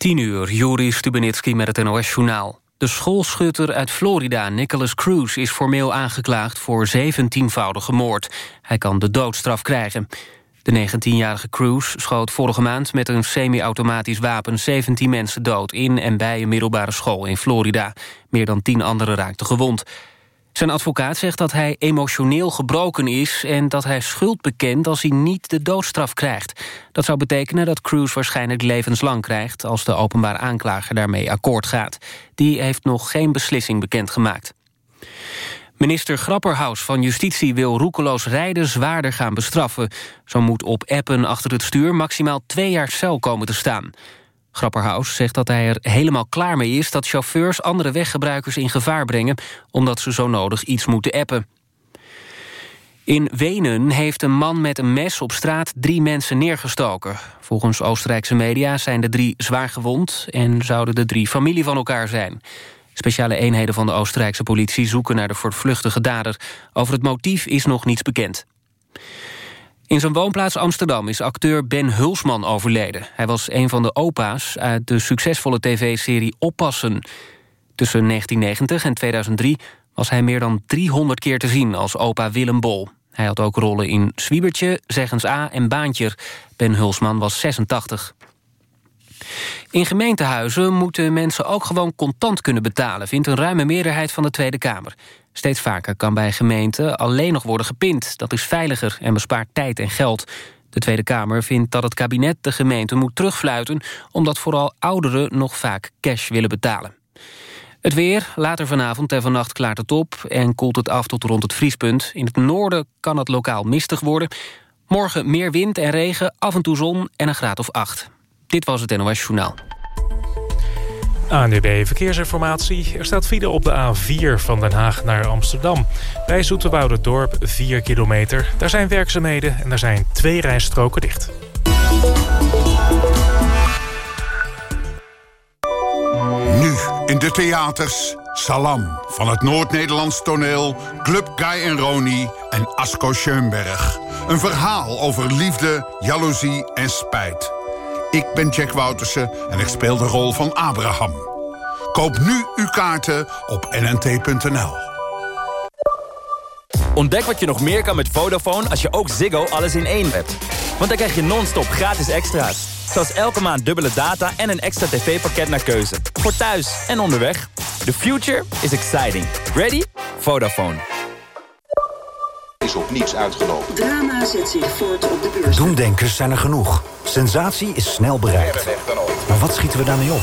10 uur, Juri Stubenitski met het NOS-journaal. De schoolschutter uit Florida, Nicholas Cruz, is formeel aangeklaagd voor 17-voudige moord. Hij kan de doodstraf krijgen. De 19-jarige Cruz schoot vorige maand met een semi-automatisch wapen 17 mensen dood in en bij een middelbare school in Florida. Meer dan 10 anderen raakten gewond. Zijn advocaat zegt dat hij emotioneel gebroken is... en dat hij schuld bekent als hij niet de doodstraf krijgt. Dat zou betekenen dat Cruz waarschijnlijk levenslang krijgt... als de openbaar aanklager daarmee akkoord gaat. Die heeft nog geen beslissing bekendgemaakt. Minister Grapperhaus van Justitie wil roekeloos rijden zwaarder gaan bestraffen. Zo moet op appen achter het stuur maximaal twee jaar cel komen te staan. Grapperhaus zegt dat hij er helemaal klaar mee is... dat chauffeurs andere weggebruikers in gevaar brengen... omdat ze zo nodig iets moeten appen. In Wenen heeft een man met een mes op straat drie mensen neergestoken. Volgens Oostenrijkse media zijn de drie zwaar gewond... en zouden de drie familie van elkaar zijn. Speciale eenheden van de Oostenrijkse politie zoeken naar de voortvluchtige dader. Over het motief is nog niets bekend. In zijn woonplaats Amsterdam is acteur Ben Hulsman overleden. Hij was een van de opa's uit de succesvolle tv-serie Oppassen. Tussen 1990 en 2003 was hij meer dan 300 keer te zien als opa Willem Bol. Hij had ook rollen in Zwiebertje, Zeggens A en Baantje. Ben Hulsman was 86. In gemeentehuizen moeten mensen ook gewoon contant kunnen betalen... vindt een ruime meerderheid van de Tweede Kamer. Steeds vaker kan bij gemeenten alleen nog worden gepind. Dat is veiliger en bespaart tijd en geld. De Tweede Kamer vindt dat het kabinet de gemeente moet terugfluiten... omdat vooral ouderen nog vaak cash willen betalen. Het weer, later vanavond en vannacht klaart het op... en koelt het af tot rond het vriespunt. In het noorden kan het lokaal mistig worden. Morgen meer wind en regen, af en toe zon en een graad of acht. Dit was het NOS Journaal. ANUB Verkeersinformatie. Er staat file op de A4 van Den Haag naar Amsterdam. Bij Dorp 4 kilometer. Daar zijn werkzaamheden en er zijn twee rijstroken dicht. Nu in de theaters Salam van het Noord-Nederlands toneel... Club Guy en Roni en Asko Schoenberg. Een verhaal over liefde, jaloezie en spijt. Ik ben Jack Woutersen en ik speel de rol van Abraham. Koop nu uw kaarten op nnt.nl. Ontdek wat je nog meer kan met Vodafone als je ook Ziggo alles in één hebt. Want dan krijg je non-stop gratis extra's. Zoals elke maand dubbele data en een extra tv-pakket naar keuze. Voor thuis en onderweg. The future is exciting. Ready? Vodafone is op niets uitgelopen. Drama zet zich voort op de beurs. Doemdenkers zijn er genoeg. Sensatie is snel bereikt. Maar wat schieten we daarmee op?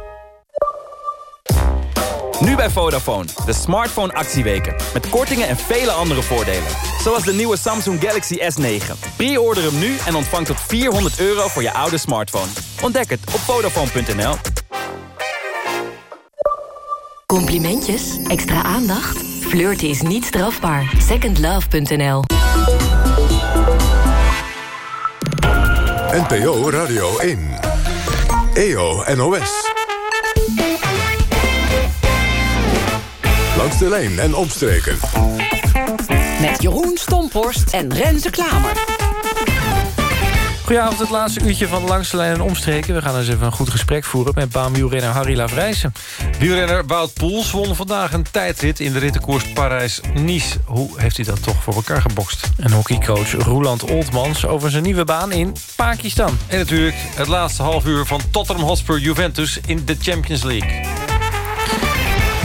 Nu bij Vodafone, de smartphone actieweken. Met kortingen en vele andere voordelen. Zoals de nieuwe Samsung Galaxy S9. Pre-order hem nu en ontvang tot 400 euro voor je oude smartphone. Ontdek het op Vodafone.nl. Complimentjes? Extra aandacht? Flirten is niet strafbaar. Secondlove.nl NPO Radio 1 EO NOS Langs de lijn en omstreken. Met Jeroen Stomporst en Renze Klamer. Goedenavond, het laatste uurtje van Langs de Lijn en Omstreken. We gaan eens even een goed gesprek voeren met baanwielrenner Harry Lavrijsen. Wielrenner Wout Poels won vandaag een tijdrit in de rittenkoers Parijs-Nice. Hoe heeft hij dat toch voor elkaar gebokst? En hockeycoach Roland Oltmans over zijn nieuwe baan in Pakistan. En natuurlijk het laatste half uur van Tottenham Hotspur Juventus in de Champions League.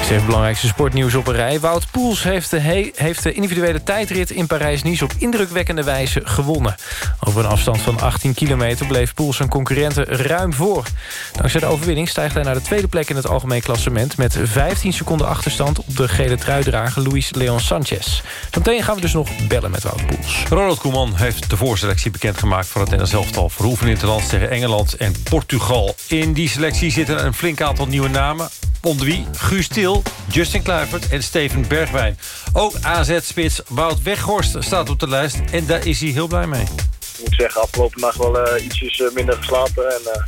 Het belangrijkste sportnieuws op een rij. Wout Poels heeft de, heeft de individuele tijdrit in Parijs-Nice... op indrukwekkende wijze gewonnen. Over een afstand van 18 kilometer bleef Poels zijn concurrenten ruim voor. Dankzij de overwinning stijgt hij naar de tweede plek in het algemeen klassement... met 15 seconden achterstand op de gele truidrager Luis Leon Sanchez. Zometeen gaan we dus nog bellen met Wout Poels. Ronald Koeman heeft de voorselectie bekendgemaakt... voor het Nederlands elftal voor het tegen Engeland en Portugal. In die selectie zitten een flink aantal nieuwe namen Onder wie Guus Til, Justin Kluivert en Steven Bergwijn. Ook AZ-spits Wout Weghorst staat op de lijst. En daar is hij heel blij mee. Ik moet zeggen, afgelopen nacht wel uh, ietsjes uh, minder geslapen. En uh,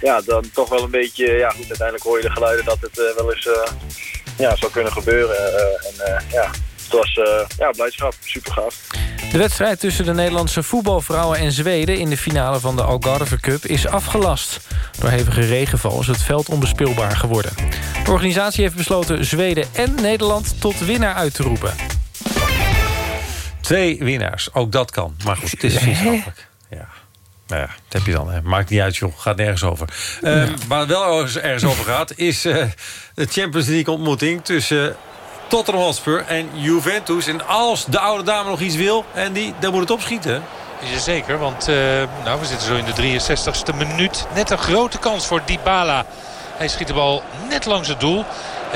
ja, dan toch wel een beetje... Ja, goed, uiteindelijk hoor je de geluiden dat het wel eens ja, zou kunnen gebeuren. en ja, het was ja, blijdschap. Super gaaf. De wedstrijd tussen de Nederlandse voetbalvrouwen en Zweden... in de finale van de Algarve Cup is afgelast. Door hevige regenval is het veld onbespeelbaar geworden. De organisatie heeft besloten Zweden en Nederland tot winnaar uit te roepen. Twee winnaars, ook dat kan. Maar goed, het is vriendschappelijk. Ja. Nou ja, dat heb je dan. Hè. Maakt niet uit, joh. Gaat nergens over. Uh, waar het wel ergens over gaat... is uh, de Champions League ontmoeting tussen Tottenham Hotspur en Juventus. En als de oude dame nog iets wil, en die, dan moet het opschieten. Zeker, want uh, nou, we zitten zo in de 63ste minuut. Net een grote kans voor Dybala. Hij schiet de bal net langs het doel.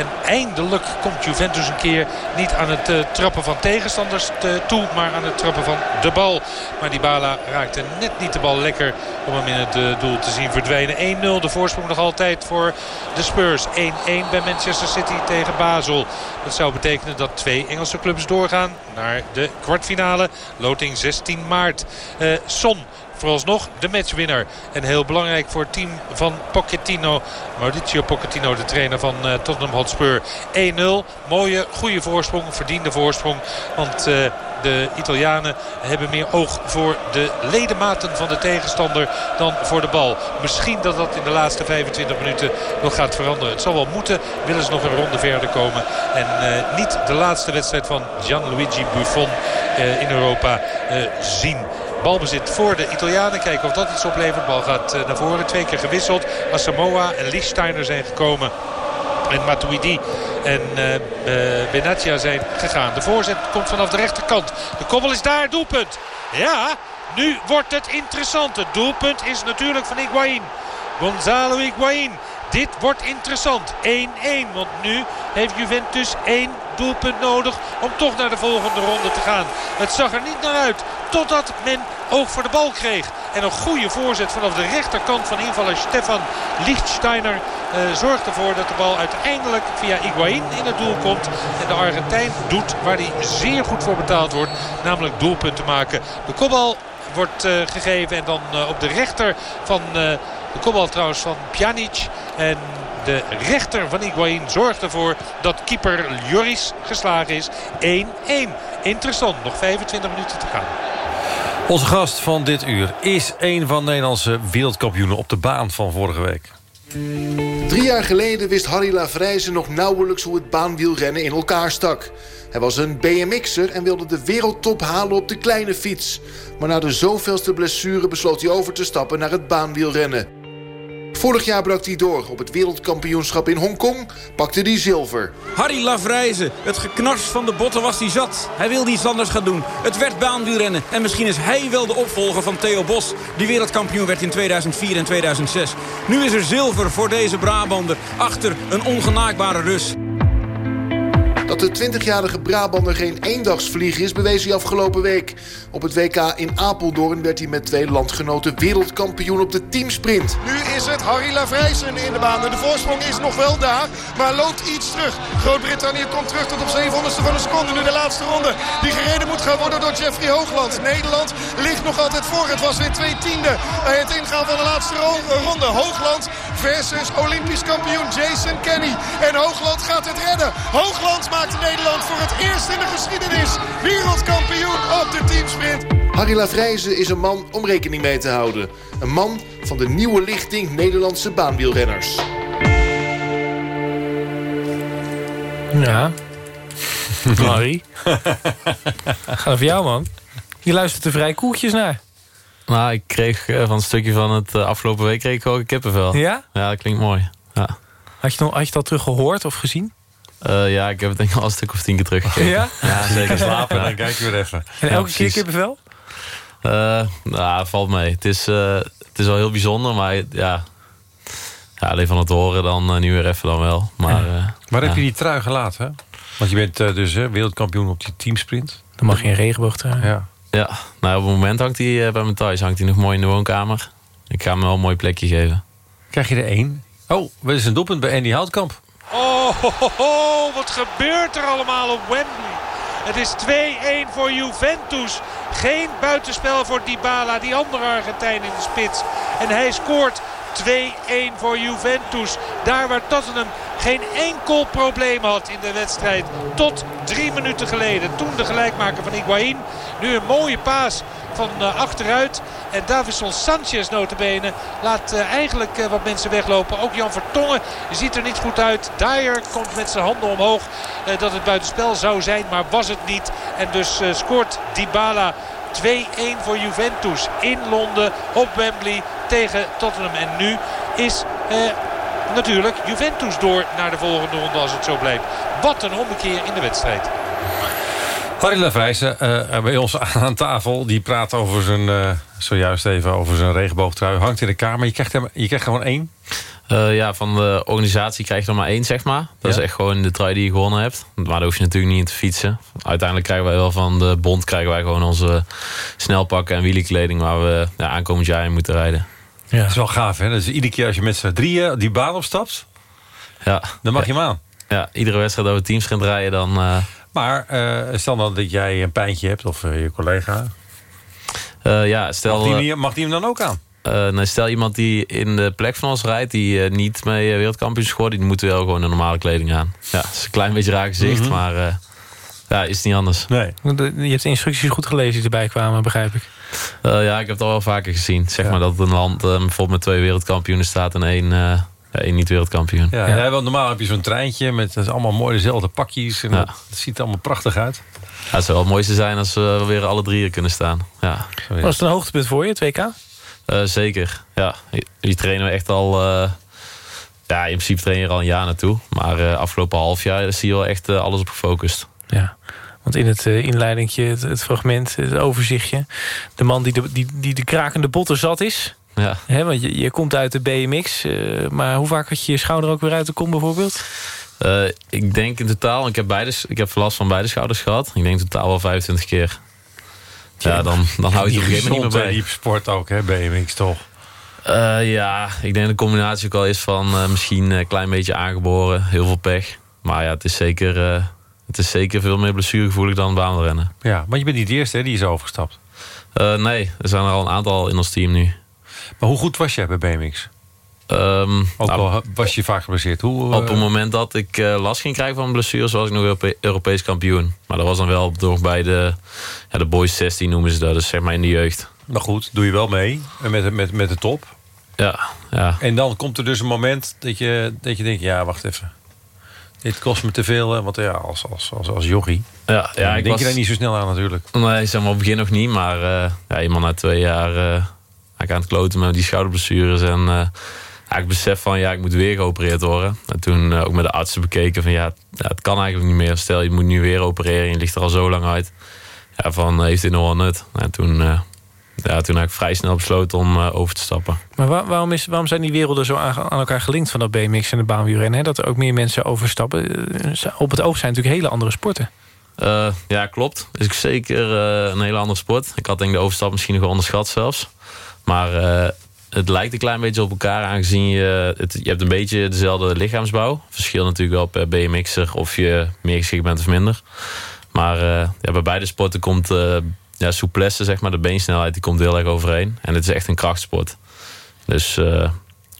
En eindelijk komt Juventus een keer niet aan het uh, trappen van tegenstanders te, toe. Maar aan het trappen van de bal. Maar Dybala raakte net niet de bal lekker om hem in het uh, doel te zien verdwijnen. 1-0 de voorsprong nog altijd voor de Spurs. 1-1 bij Manchester City tegen Basel. Dat zou betekenen dat twee Engelse clubs doorgaan naar de kwartfinale. Loting 16 maart. Uh, Son vooralsnog de matchwinnaar. En heel belangrijk voor het team van Pochettino. Mauricio Pochettino, de trainer van uh, Tottenham Hotspur. 1-0. Mooie, goede voorsprong. Verdiende voorsprong. Want uh, de Italianen hebben meer oog voor de ledematen van de tegenstander dan voor de bal. Misschien dat dat in de laatste 25 minuten nog gaat veranderen. Het zal wel moeten. Willen ze nog een ronde verder komen. En uh, niet de laatste wedstrijd van Gianluigi Buffon in Europa zien. Balbezit voor de Italianen. Kijken of dat iets oplevert. Bal gaat naar voren. Twee keer gewisseld. Asamoah en Lichtsteiner zijn gekomen. En Matuidi en uh, uh, Benatia zijn gegaan. De voorzet komt vanaf de rechterkant. De koppel is daar. Doelpunt. Ja, nu wordt het interessant. Het doelpunt is natuurlijk van Higuain. Gonzalo Higuain. Dit wordt interessant. 1-1. Want nu heeft Juventus één doelpunt nodig om toch naar de volgende ronde te gaan. Het zag er niet naar uit totdat men oog voor de bal kreeg. En een goede voorzet vanaf de rechterkant van invaller Stefan Lichtsteiner uh, zorgt ervoor dat de bal uiteindelijk via Higuain in het doel komt. En de Argentijn doet waar hij zeer goed voor betaald wordt. Namelijk doelpunten maken. De kopbal wordt uh, gegeven en dan uh, op de rechter van... De kopbal trouwens van Pjanic. En de rechter van Higuain zorgt ervoor dat keeper Joris geslagen is. 1-1. Interessant. Nog 25 minuten te gaan. Onze gast van dit uur is een van de Nederlandse wereldkampioenen op de baan van vorige week. Drie jaar geleden wist Harry Lavrijzen nog nauwelijks hoe het baanwielrennen in elkaar stak. Hij was een BMX'er en wilde de wereldtop halen op de kleine fiets. Maar na de zoveelste blessure besloot hij over te stappen naar het baanwielrennen. Vorig jaar brak hij door. Op het wereldkampioenschap in Hongkong pakte hij zilver. Harry Lavrijzen, het geknars van de botten was hij zat. Hij wilde iets anders gaan doen. Het werd baanwielrennen. En misschien is hij wel de opvolger van Theo Bos... die wereldkampioen werd in 2004 en 2006. Nu is er zilver voor deze Brabander. Achter een ongenaakbare Rus. Dat de 20-jarige Brabander geen eendagsvlieg is, bewees hij afgelopen week. Op het WK in Apeldoorn werd hij met twee landgenoten wereldkampioen op de teamsprint. Nu is het Harry Lavrijsen in de baan. De voorsprong is nog wel daar, maar loopt iets terug. Groot-Brittannië komt terug tot op 700ste van een seconde. Nu de laatste ronde die gereden moet gaan worden door Jeffrey Hoogland. Nederland ligt nog altijd voor. Het was weer twee tiende bij het ingaan van de laatste ronde. Hoogland versus Olympisch kampioen Jason Kenny. En Hoogland gaat het redden. Hoogland maakt Nederland voor het eerst in de geschiedenis wereldkampioen op de teamsprint. Harry Lavrijzen is een man om rekening mee te houden. Een man van de nieuwe lichting Nederlandse baanwielrenners. Ja. Harry. Gaat over jou, man. Je luistert er vrij koeltjes naar. Nou, ik kreeg uh, van een stukje van het uh, afgelopen week kreeg ik ook een kippenvel. Ja? Ja, dat klinkt mooi. Ja. Had, je nog, had je al terug gehoord of gezien? Uh, ja, ik heb het denk ik al een stuk of tien keer teruggekeken. Ja? Ja, zeker. Slapen en dan kijk je weer even. En elke ja, keer kippenvel? nou, valt mee. Het is, het is wel heel bijzonder, maar ja... Ja, alleen van het horen dan nu weer even dan wel. Maar, Waar heb je die trui gelaten? Hè? Want je bent dus wereldkampioen op die teamsprint. Dan mag je een regenboogtrui. Ja. Ja, nou op het moment hangt hij uh, bij mijn thuis. Hangt hij nog mooi in de woonkamer. Ik ga hem wel een mooi plekje geven. Krijg je er één? Oh, wat is een doelpunt bij Andy Houtkamp? Oh, wat gebeurt er allemaal op Wembley? Het is 2-1 voor Juventus. Geen buitenspel voor Dybala, die andere Argentijn in de spits. En hij scoort 2-1 voor Juventus. Daar waar Tottenham geen enkel probleem had in de wedstrijd. Tot drie minuten geleden. Toen de gelijkmaker van Higuain. Nu een mooie paas van uh, achteruit. En Davison Sanchez notabene laat uh, eigenlijk uh, wat mensen weglopen. Ook Jan Vertongen ziet er niet goed uit. Dyer komt met zijn handen omhoog dat het buitenspel zou zijn. Maar was het niet. En dus scoort Dybala 2-1 voor Juventus in Londen op Wembley tegen Tottenham. En nu is eh, natuurlijk Juventus door naar de volgende ronde als het zo blijft. Wat een ommekeer in de wedstrijd. Harry Lafrijzen, uh, bij ons aan tafel, die praat over zijn, uh, zojuist even over zijn regenboogtrui. Hangt in de kamer, je krijgt, hem, je krijgt gewoon één. Uh, ja, van de organisatie krijg je er maar één, zeg maar. Dat ja. is echt gewoon de trui die je gewonnen hebt. Maar daar hoef je natuurlijk niet in te fietsen. Uiteindelijk krijgen wij wel van de bond krijgen wij gewoon onze snelpakken en wielenkleding... waar we ja, aankomend jaar in moeten rijden. Ja. Dat is wel gaaf, hè? Dus iedere keer als je met z'n drieën die baan opstapt... Ja. dan mag je hem aan. Ja, iedere wedstrijd dat we teams gaan rijden, dan... Uh... Maar uh, stel dan dat jij een pijntje hebt, of uh, je collega... ja, stel, mag, die, mag die hem dan ook aan? Uh, nou, stel iemand die in de plek van ons rijdt... die uh, niet mee wereldkampioen is geworden... die moet wel gewoon een normale kleding aan. Ja, het is een klein beetje raar gezicht, mm -hmm. maar uh, ja, is het niet anders. Nee. Je hebt de instructies goed gelezen die erbij kwamen, begrijp ik. Ja, ik heb het al wel vaker gezien. Zeg ja. maar dat een land bijvoorbeeld met twee wereldkampioenen staat... en één, één niet-wereldkampioen. Ja, ja. ja, want normaal heb je zo'n treintje met dat is allemaal mooi dezelfde pakjes. En ja. dat, dat ziet er allemaal prachtig uit. Ja, het zou wel het mooiste zijn als we weer alle drieën kunnen staan. Ja. Was het een hoogtepunt voor je, 2K? Uh, zeker, ja. Die trainen we echt al... Uh, ja, in principe trainen er al een jaar naartoe. Maar uh, afgelopen half jaar is hier wel echt alles op gefocust. Ja, want in het inleidingje, het, het, fragment, het overzichtje... de man die de, die, die de krakende botten zat is... Ja. Hè, want je, je komt uit de BMX. maar hoe vaak had je je schouder ook weer uit de kom bijvoorbeeld? ik denk in totaal, ik heb, beide, ik heb last van beide schouders gehad. Ik denk in totaal wel 25 keer. Ja, dan, dan hou je het op een gegeven moment niet meer bij. Die sport ook, hè, BMX toch? Uh, ja, ik denk de combinatie ook al is van uh, misschien een klein beetje aangeboren. Heel veel pech. Maar ja, het is zeker, uh, het is zeker veel meer blessuregevoelig dan baanrennen. Ja, maar je bent niet de eerste hè, die is overgestapt. nee, er zijn er al een aantal in ons team nu. Maar hoe goed was jij bij BMX? Um, ook nou, al was je vaak geblesseerd? Hoe, op het moment dat ik uh, last ging krijgen van blessures... was ik nog Europe Europees kampioen. Maar dat was dan wel door bij de, ja, de boys 16 noemen ze dat. Dus zeg maar in de jeugd. Maar goed, doe je wel mee met, met, met de top. Ja, ja. En dan komt er dus een moment dat je, dat je denkt... ja, wacht even. Dit kost me te veel, want ja, als, als, als, als jochie... Ja, ja, ik denk was... je daar niet zo snel aan natuurlijk. Nee, zeg maar op het begin nog niet. Maar uh, ja, iemand na twee jaar... Uh, aan het kloten met die schouderblessures en... Uh, ja, ik besef van ja, ik moet weer geopereerd worden. En toen ook met de artsen bekeken van ja, het kan eigenlijk niet meer. Stel, je moet nu weer opereren en je ligt er al zo lang uit. Ja, van heeft dit nog wel nut? En toen, ja, toen heb ik vrij snel besloten om uh, over te stappen. Maar waar, waarom, is, waarom zijn die werelden zo aan, aan elkaar gelinkt van dat BMX en de baanwielrennen? Dat er ook meer mensen overstappen. Op het oog zijn natuurlijk hele andere sporten. ja, klopt. Is ik zeker een hele andere sport. Ik had denk de overstap misschien nog wel onderschat zelfs. Maar het lijkt een klein beetje op elkaar, aangezien je... Het, je hebt een beetje dezelfde lichaamsbouw. Verschil natuurlijk wel per BMX'er of je meer geschikt bent of minder. Maar ja, bij beide sporten komt ja, souplesse, zeg maar, de beensnelheid, die komt heel erg overeen. En het is echt een krachtsport. Dus uh,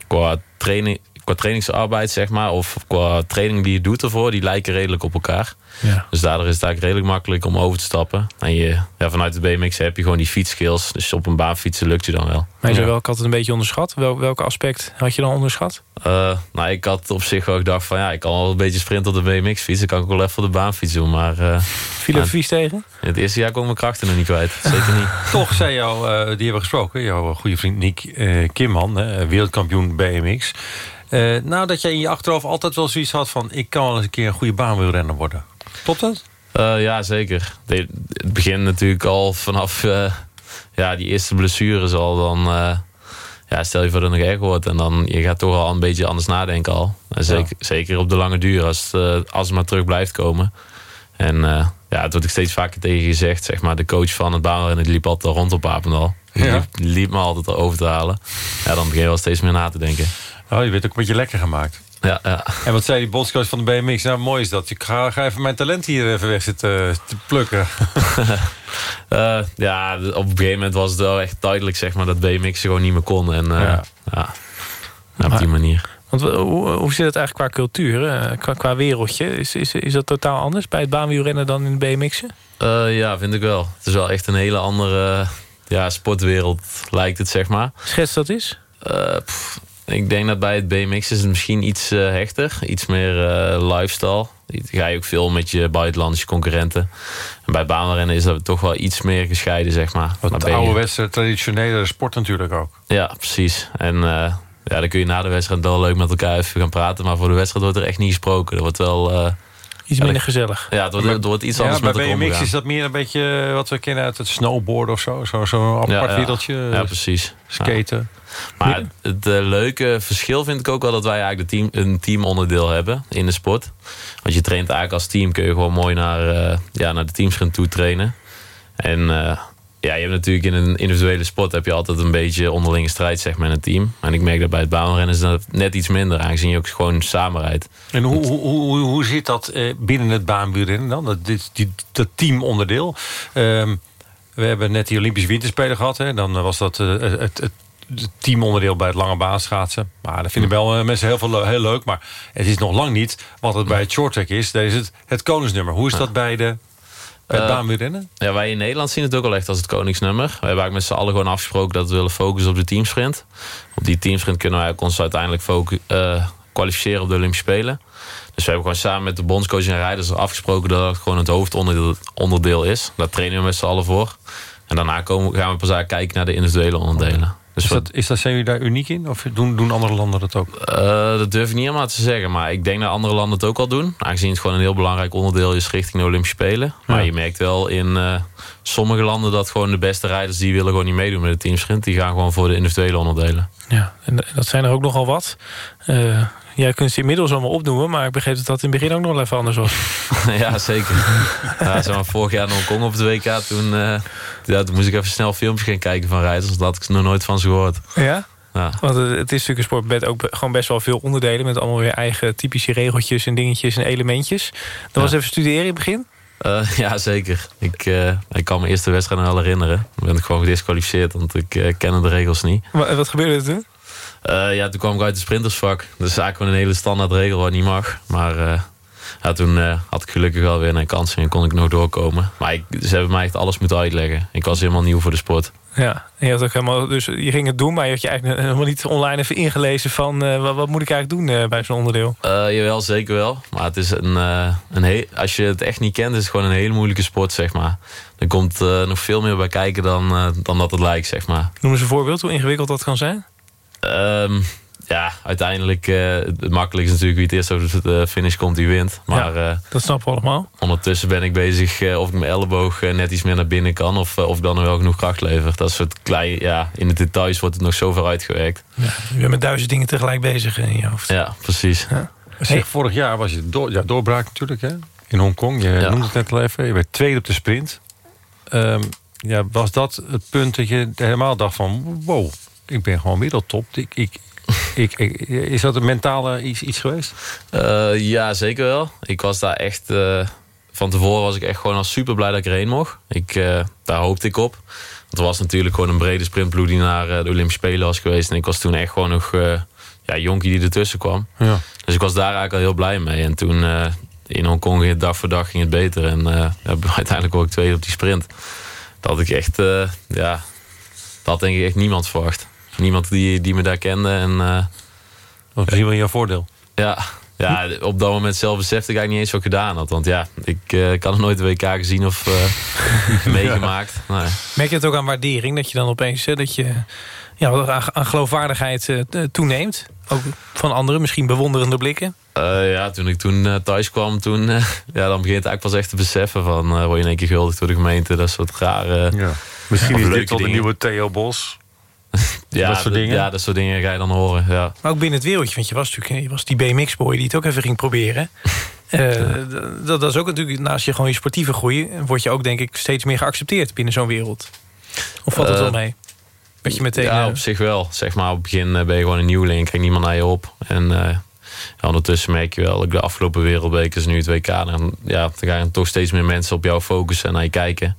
qua, training, qua trainingsarbeid, zeg maar, of qua training die je doet ervoor, die lijken redelijk op elkaar. Ja. Dus daardoor is het eigenlijk redelijk makkelijk om over te stappen. En je, ja, vanuit de BMX heb je gewoon die fietsskills. Dus op een baan fietsen lukt je dan wel. Maar je ja. welke altijd een beetje onderschat? Wel, welke aspect had je dan onderschat? Uh, nou, ik had op zich wel gedacht van ja, ik kan wel een beetje sprinten op de BMX fietsen. kan ik wel even op de baanfiets doen. Maar, uh, Viel er vies tegen? In het eerste jaar kon ik mijn krachten nog niet kwijt. Zeker niet. Toch zei jou, uh, die hebben we gesproken, jouw goede vriend Nick Kimman, wereldkampioen BMX. Nou, dat jij in je achterhoofd altijd wel zoiets had van... ik kan wel eens een keer een goede baanwielrenner worden. Klopt dat? Uh, ja, zeker. Het begint natuurlijk al vanaf uh, ja, die eerste blessures al. Dan, uh, ja, stel je voor dat het nog erg wordt. En dan je gaat toch al een beetje anders nadenken al. En zeker, ja. zeker op de lange duur, als het, als het maar terug blijft komen. En ja, het wordt ik steeds vaker tegen gezegd. Zeg maar, de coach van het baanrennen die liep altijd rond op Apendal. Die Ja. liep, die liep me altijd over te halen. Ja, dan begin je wel steeds meer na te denken. Oh, je werd ook een beetje lekker gemaakt. Ja, ja. En wat zei die bondscoach van de BMX? Nou, mooi is dat. Ik ga, ga even mijn talent hier even weg zitten te plukken. Uh, ja, op een gegeven moment was het wel echt duidelijk zeg maar, dat BMX gewoon niet meer kon. En uh, ja. ja. op die manier. Want hoe, hoe zit het eigenlijk qua cultuur, qua, qua, wereldje? Is, is, is dat totaal anders bij het baanwielrennen dan in de BMX'en? ja, vind ik wel. Het is wel echt een hele andere ja, sportwereld, lijkt het, zeg maar. Schets dat? Pff, ik denk dat bij het BMX is het misschien iets hechter. Iets meer lifestyle. Dan ga je ook veel met je buitenlandse concurrenten. En bij baanrennen is dat toch wel iets meer gescheiden, zeg maar. Wat de ouderwetse, traditionele sport natuurlijk ook. Ja, precies. En uh, ja, dan kun je na de wedstrijd wel leuk met elkaar even gaan praten. Maar voor de wedstrijd wordt er echt niet gesproken. Er wordt wel... Uh, Iets minder ja, gezellig. Ja, het wordt, het wordt iets anders ja, met bij BMX is dat meer een beetje wat we kennen uit het snowboarden of zo. Zo'n zo apart ja, ja. wereldje. Ja, precies. Skaten. Maar het uh, leuke verschil vind ik ook wel dat wij eigenlijk de team, een teamonderdeel hebben in de sport. Want je traint eigenlijk als team, kun je gewoon mooi naar, uh, ja, naar de teamsprint toe trainen. En uh, ja, je hebt natuurlijk in een individuele sport heb je altijd een beetje onderlinge strijd zeg maar, in een team. En ik merk dat bij het baanrennen is dat net iets minder, aangezien je ook gewoon samen rijdt. En hoe, hoe, hoe, hoe zit dat binnen het baanwielrennen dan, dat, die, dat teamonderdeel? Um, we hebben net die Olympische Winterspelen gehad. Hè? Dan was dat het, het, het teamonderdeel bij het lange baan schaatsen. Maar dat vinden wel mensen heel, veel, heel leuk. Maar het is nog lang niet wat het bij het shorttrack is. Dat is het, het koningsnummer. Hoe is dat bij de Uh, baanwielrennen? Ja, wij in Nederland zien het ook al echt als het koningsnummer. We hebben eigenlijk met z'n allen gewoon afgesproken dat we willen focussen op de teamsprint. Op die teamsprint kunnen wij ons uiteindelijk uh, kwalificeren op de Olympische Spelen. Dus we hebben gewoon samen met de bondscoach en rijders afgesproken dat het gewoon het hoofdonderdeel is. Daar trainen we met z'n allen voor. En daarna komen, gaan we pas kijken naar de individuele onderdelen. Dus is, dat, is dat, zijn jullie daar uniek in? Of doen, doen andere landen dat ook? Uh, dat durf ik niet helemaal te zeggen. Maar ik denk dat andere landen het ook al doen. Aangezien het gewoon een heel belangrijk onderdeel is richting de Olympische Spelen. Maar ja. je merkt wel in uh, sommige landen dat gewoon de beste rijders... die willen gewoon niet meedoen met de teamsprint. Die gaan gewoon voor de individuele onderdelen. Ja, en dat zijn er ook nogal wat. Uh, Jij kunt ze inmiddels allemaal opnoemen, maar ik begreep dat dat in het begin ook nog even anders was. ja, zeker. ja, zeg maar, vorig jaar in Hongkong op het WK, toen, uh, ja, toen moest ik even snel filmpjes gaan kijken van rijders. Daar had ik nog nooit van ze gehoord. Ja? Ja. Want het is natuurlijk een sport met ook gewoon best wel veel onderdelen... met allemaal weer eigen typische regeltjes en dingetjes en elementjes. Dat ja. was even studeren in het begin? Uh, ja, zeker. Ik, uh, ik kan me eerste wedstrijd wel herinneren. Dan ben ik gewoon gedisqualificeerd, want ik uh, ken de regels niet. Maar, wat gebeurde er toen? Uh, ja, toen kwam ik uit het sprintersvak. Dus eigenlijk een hele standaard regel wat niet mag. Maar ja, toen uh, had ik gelukkig wel weer een kans en kon ik nog doorkomen. Maar ik, ze hebben mij echt alles moeten uitleggen. Ik was helemaal nieuw voor de sport. Ja, en je, had ook helemaal, dus je ging het doen, maar je had je eigenlijk helemaal niet online even ingelezen van wat, wat, moet ik eigenlijk doen bij zo'n onderdeel? jawel, zeker wel. Maar het is een, een heel, als je het echt niet kent, is het gewoon een hele moeilijke sport, zeg maar. Er komt nog veel meer bij kijken dan, dan dat het lijkt, zeg maar. Noem eens een voorbeeld hoe ingewikkeld dat kan zijn. Um, ja, uiteindelijk uh, het makkelijkste is natuurlijk wie het eerst over de finish komt, die wint. Maar ja, uh, dat snappen we allemaal. Ondertussen ben ik bezig uh, of ik mijn elleboog net iets meer naar binnen kan... of, of ik dan wel genoeg kracht lever. Dat soort klein, ja, in de details wordt het nog zo ver uitgewerkt. Ja, je bent met duizend dingen tegelijk bezig in je hoofd. Ja, precies. Ja. Zeg, vorig jaar was je door, ja, doorbraak natuurlijk, hè? In Hongkong. Je ja. noemde het net al even. Je werd tweede op de sprint. Um, ja, was dat het punt dat je helemaal dacht van... wow, ik ben gewoon wereldtop. Ik, ik, ik, ik, is dat een mentale iets, iets geweest? Uh, ja, zeker wel. Ik was daar echt... Uh, van tevoren was ik echt gewoon al super blij dat ik erheen mocht. Ik, uh, daar hoopte ik op. Want er was natuurlijk gewoon een brede sprintploeg die naar de Olympische Spelen was geweest. En ik was toen echt gewoon nog ja, jonkie die ertussen kwam. Ja. Dus ik was daar eigenlijk al heel blij mee. En toen in Hongkong ging het dag voor dag ging het beter. En ja, uiteindelijk ook tweede op die sprint. Dat ik echt... ja, dat had denk ik echt niemand verwacht niemand die, die me daar kende. En, uh, dat is wel jouw voordeel. Ja, ja, op dat moment zelf besefte ik eigenlijk niet eens wat ik gedaan had. Want ja, ik uh, kan nog nooit de WK gezien of uh, meegemaakt. Nee. Merk je het ook aan waardering? Dat je dan opeens dat je, ja, aan, aan geloofwaardigheid toeneemt? Ook van anderen, misschien bewonderende blikken? ja, toen ik toen thuis kwam, toen, ja, dan begint het eigenlijk pas echt te beseffen van... word je in één keer gehuldigd door de gemeente, dat soort rare... Ja. Misschien is dit wel de nieuwe Theo Bos ja, dat soort dingen? Ja, dat soort dingen ga je dan horen. Ja. Maar ook binnen het wereldje, want je was natuurlijk je was die BMX-boy die het ook even ging proberen. Uh, ja. dat, dat is ook natuurlijk, naast je gewoon je sportieve groei... word je ook denk ik steeds meer geaccepteerd binnen zo'n wereld. Of valt dat wel mee? Dat je meteen, ja, op zich wel. Zeg maar, op het begin ben je gewoon een nieuweling, krijgt niemand naar je op. En uh, ja, ondertussen merk je wel, de afgelopen wereldbekers, nu het WK... Dan, ja, dan gaan toch steeds meer mensen op jou focussen en naar je kijken.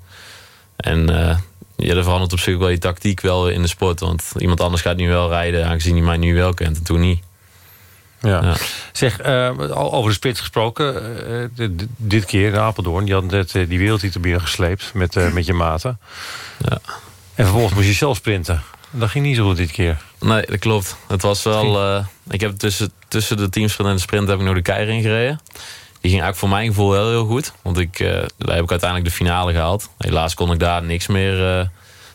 En uh, ja, er verandert op zich wel je tactiek wel in de sport. Want iemand anders gaat nu wel rijden, aangezien hij mij nu wel kent en toen niet. Ja. ja. Zeg, uh, over de spits gesproken. Uh, dit keer in Apeldoorn. Je had net uh, die wereldtitel binnen gesleept met, met je maten. Ja. En vervolgens moest je zelf sprinten. Dat ging niet zo goed dit keer. Nee, dat klopt. Het was wel... ik heb tussen, tussen de teamsprint en de sprint heb ik nog de keiring gereden. Die ging eigenlijk voor mijn gevoel wel heel goed. Want ik, daar heb ik uiteindelijk de finale gehaald. Helaas kon ik daar niks meer... daar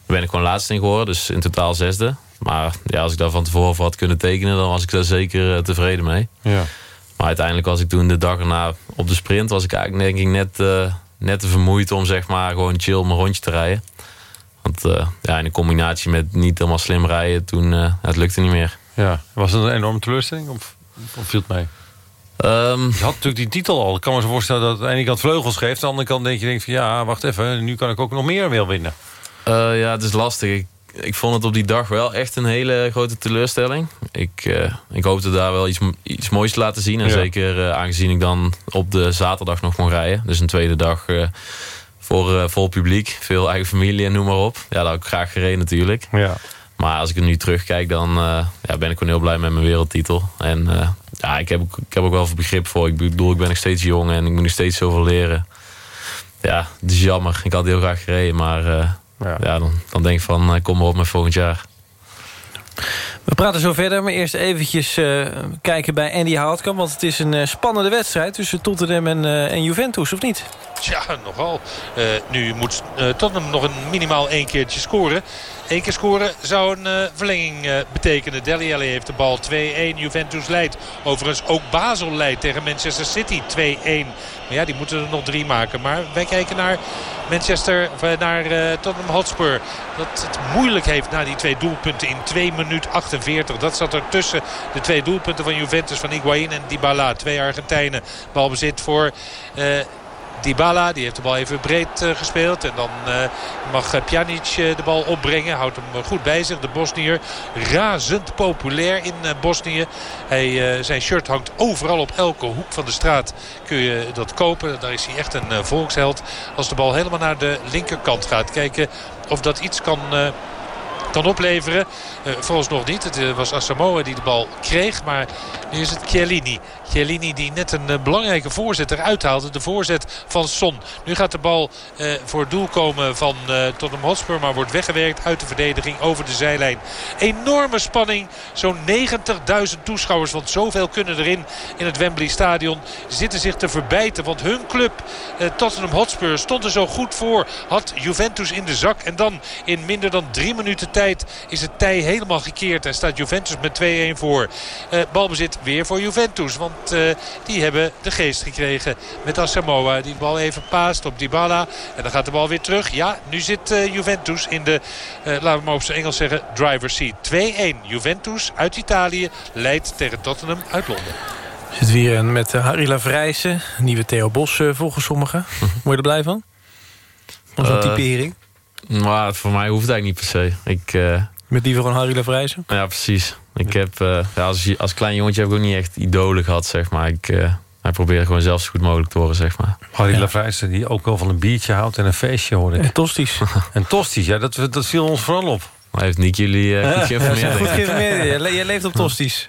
ben ik gewoon laatste in geworden. Dus in totaal zesde. Maar ja, als ik daar van tevoren voor had kunnen tekenen... dan was ik daar zeker eh, tevreden mee. Ja. Maar uiteindelijk was ik toen de dag erna op de sprint... was ik eigenlijk denk ik net, uh, net te vermoeid om zeg maar gewoon chill mijn rondje te rijden. Want uh, ja, in combinatie met niet helemaal slim rijden... toen het lukte niet meer. Ja. Was het een enorme teleurstelling of, of viel het mee? Um, je had natuurlijk die titel al. Ik kan me zo voorstellen dat aan de ene kant vleugels geeft... aan de andere kant denk je, denk van ja, wacht even... nu kan ik ook nog meer wil winnen. ja, het is lastig. Ik ik vond het op die dag wel echt een hele grote teleurstelling. Ik, uh, ik hoopte daar wel iets, iets moois te laten zien. En zeker uh, aangezien ik dan op de zaterdag nog kon rijden. Dus een tweede dag voor vol publiek. Veel eigen familie en noem maar op. Ja, dat had ik graag gereden natuurlijk. Ja. Maar als ik er nu terugkijk, dan ja, ben ik gewoon heel blij met mijn wereldtitel. En ja, ik heb, ik heb ook wel veel begrip voor. Ik bedoel, ik ben nog steeds jong en ik moet nog steeds zoveel leren. Ja, het is jammer. Ik had heel graag gereden, maar ja. ja, dan, dan denk ik van, uh, kom maar op met volgend jaar. We praten zo verder, maar eerst eventjes uh, kijken bij Andy Houtkamp. Want het is een uh, spannende wedstrijd tussen Tottenham en, uh, en Juventus, of niet? Tja, nogal. nu moet Tottenham nog een minimaal één keertje scoren. Eén keer scoren zou een verlenging betekenen. Deli heeft de bal 2-1. Juventus leidt. Overigens ook Basel leidt tegen Manchester City 2-1. Maar ja, die moeten er nog drie maken. Maar wij kijken naar Manchester, naar Tottenham Hotspur. Dat het moeilijk heeft na die twee doelpunten in 2 minuten 48. Dat zat er tussen de twee doelpunten van Juventus van Higuain en Dybala. Twee Argentijnen. Balbezit voor... Dybala, die heeft de bal even breed uh, gespeeld. En dan uh, mag Pjanic uh, de bal opbrengen. Houdt hem goed bij zich. De Bosnier razend populair in Bosnië. Hij, zijn shirt hangt overal op elke hoek van de straat. Kun je dat kopen. Daar is hij echt een volksheld. Als de bal helemaal naar de linkerkant gaat. Kijken of dat iets kan kan opleveren. Uh, vooralsnog niet. Het uh, was Asamoah die de bal kreeg. Maar nu is het Chiellini. Chiellini die net een uh, belangrijke voorzet eruit haalde. De voorzet van Son. Nu gaat de bal voor het doel komen van Tottenham Hotspur. Maar wordt weggewerkt uit de verdediging over de zijlijn. Enorme spanning. Zo'n 90.000 toeschouwers. Want zoveel kunnen erin in het Wembley Stadion. Zitten zich te verbijten. Want hun club Tottenham Hotspur stond er zo goed voor. Had Juventus in de zak. En dan in minder dan drie minuten tijd is het tij helemaal gekeerd. En staat Juventus met 2-1 voor. Uh, balbezit weer voor Juventus. Want uh, die hebben de geest gekregen met Asamoah. Die de bal even paast op Dybala. En dan gaat de bal weer terug. Ja, nu zit uh, Juventus in de, laten we maar op zijn Engels zeggen, driver's seat. 2-1. Juventus uit Italië leidt tegen Tottenham uit Londen. Zit weer met Harry Lavrijsen. Nieuwe Theo Bos volgens sommigen. Word je er blij van? Van zo'n typering? Maar voor mij hoeft het eigenlijk niet per se. Ik, uh, Met die van Harry Lavrijzen? Ja, precies. Ik heb, uh, ja, als, als klein jongetje heb ik ook niet echt idolen gehad, zeg maar. Ik, uh, hij probeerde gewoon zelf zo goed mogelijk te worden, zeg maar. Harry ja. Die ook wel van een biertje houdt en een feestje, hoor ik. En tosties. en tosties, ja, dat, dat viel ons vooral op. Maar heeft Nick jullie uh, goed geïnformeerd? Ja, goed geïnformeerd. Je leeft op tosties.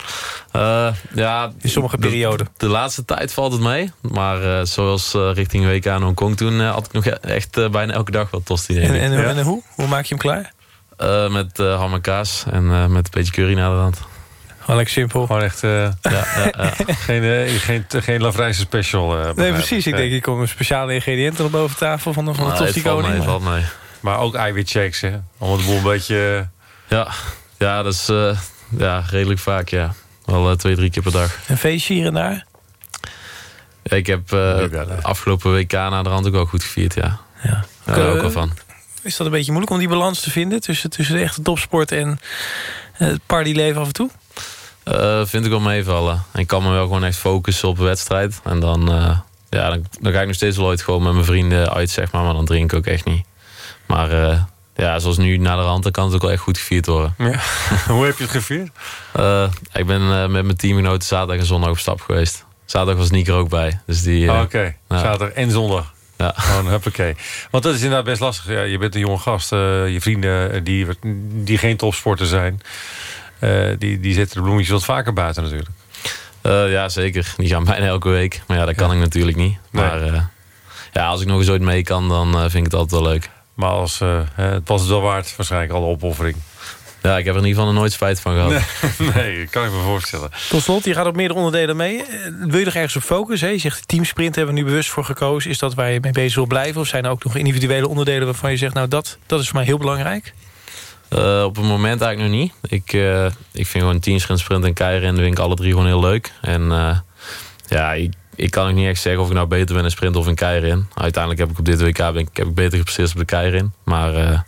Uh, ja, in sommige perioden. De, de, laatste tijd valt het mee. Maar uh, zoals uh, richting WK in Hongkong toen... had ik nog echt bijna elke dag wat tosti. En, en, ja. en, hoe? Hoe maak je hem klaar? met ham en kaas en met een beetje curry naar de hand. Gewoon lekker simpel. Gewoon echt ja, ja, ja. geen, geen, geen Lavrijse special. nee, precies. Ik denk, ik kom een speciale ingrediënten op boven tafel van de, van de nou, tosti koning. Nee, valt mee. Maar ook eiwitshakes, hè? Om het boel een beetje... Ja, ja dat is uh, ja, redelijk vaak, ja. Wel uh, twee, drie keer per dag. Een feestje hier en daar? Ja, ik heb uh, afgelopen WK na de rand ook wel goed gevierd, ja. Ja, ja ook wel van. Is dat een beetje moeilijk om die balans te vinden... tussen, tussen de echte topsport en het partyleven af en toe? vind ik wel meevallen. Ik kan me wel gewoon echt focussen op een wedstrijd. En dan, ja, dan, dan ga ik nog steeds wel ooit gewoon met mijn vrienden uit, zeg maar. Maar dan drink ik ook echt niet. Maar uh, ja, zoals nu naar de rand, dan kan het ook wel echt goed gevierd worden. Ja. Hoe heb je het gevierd? Uh, ik ben uh, met mijn teamgenoten zaterdag en zondag op stap geweest. Zaterdag was Niek er ook bij. Dus die, uh, Oké, okay. ja. zaterdag en zondag. Ja. Gewoon huppakee. Want dat is inderdaad best lastig. Ja, je bent een jonge gast. je vrienden die, die geen topsporter zijn... die, die zetten de bloemetjes wat vaker buiten natuurlijk. ja, zeker. Die gaan bijna elke week. Maar ja, dat kan ik natuurlijk niet. Maar nee. ja, als ik nog eens ooit mee kan, dan vind ik het altijd wel leuk. Maar als, uh, het was het wel waard, waarschijnlijk al de opoffering. Ja, ik heb er in ieder geval nooit spijt van gehad. Nee, nee kan ik me voorstellen. Tot slot, je gaat op meerdere onderdelen mee. Wil je nog ergens op focussen? Je zegt, teamsprint hebben we nu bewust voor gekozen. Is dat waar je mee bezig wil blijven? Of zijn er ook nog individuele onderdelen waarvan je zegt... nou, dat, dat is voor mij heel belangrijk? Uh, op het moment eigenlijk nog niet. Ik, uh, ik vind gewoon teamsprint, sprint en keirennen... vind ik alle drie gewoon heel leuk. En uh, ja, ik, ik kan ook niet echt zeggen of ik nou beter ben in sprint of in keirin. Uiteindelijk heb ik op dit WK ben ik, heb ik beter gepresteerd op de keirin. Maar uh,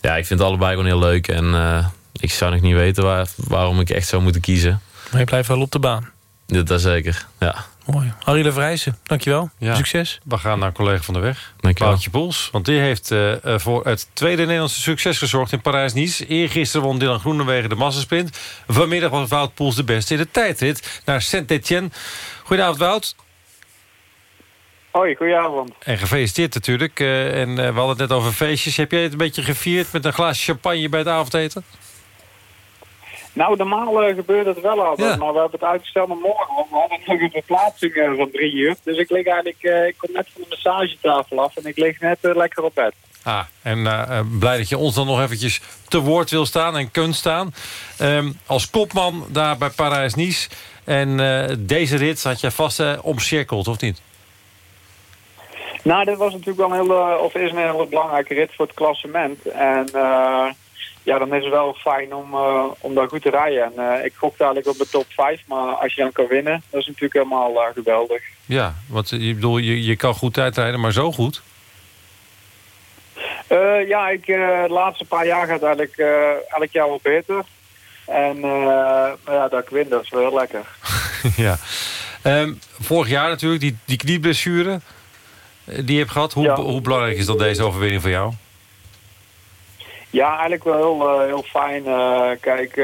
ja, ik vind het allebei gewoon heel leuk. En uh, ik zou nog niet weten waar, waarom ik echt zou moeten kiezen. Maar je blijft wel op de baan. Dat, dat zeker, ja. Mooi. Harry de Vrijsen, dankjewel. Ja. Succes. We gaan naar collega van de weg. Dankjewel. Woutje Poels. Want die heeft uh, voor het tweede Nederlandse succes gezorgd in Parijs-Nice. Eergisteren won Dylan Groenewegen de massasprint. Vanmiddag was Wout Poels de beste in de tijdrit naar Saint-Etienne. Goedenavond, Wout. Hoi, goedenavond. En gefeliciteerd natuurlijk. Uh, en uh, we hadden het net over feestjes. Heb jij het een beetje gevierd met een glaasje champagne bij het avondeten? Nou, normaal uh, gebeurt het wel altijd. Ja. Maar we hebben het uitgesteld naar morgen. Want we hadden nog een verplaatsing van drie uur. Dus ik lig eigenlijk, ik kom net van de massagetafel af. En ik lig net lekker op bed. Ah, en blij dat je ons dan nog eventjes te woord wil staan en kunt staan. Um, als kopman daar bij Parijs-Nice... En deze rit had jij vast omcirkeld, of niet? Nou, dit was natuurlijk wel een hele, of is een hele belangrijke rit voor het klassement. En ja, dan is het wel fijn om, om daar goed te rijden. En ik gokte eigenlijk op de top 5, maar als je dan kan winnen, dat is natuurlijk helemaal geweldig. Ja, want je, bedoel, je, je kan goed tijdrijden, maar zo goed? ja, ik, de laatste paar jaar gaat eigenlijk elk jaar wel beter. En ja, dat ik win, dat is wel heel lekker. ja. Um, vorig jaar natuurlijk, die, die knieblessure die je hebt gehad. Hoe, ja. hoe belangrijk is dat deze overwinning voor jou? Ja, eigenlijk wel heel, uh, heel fijn. Uh, kijk,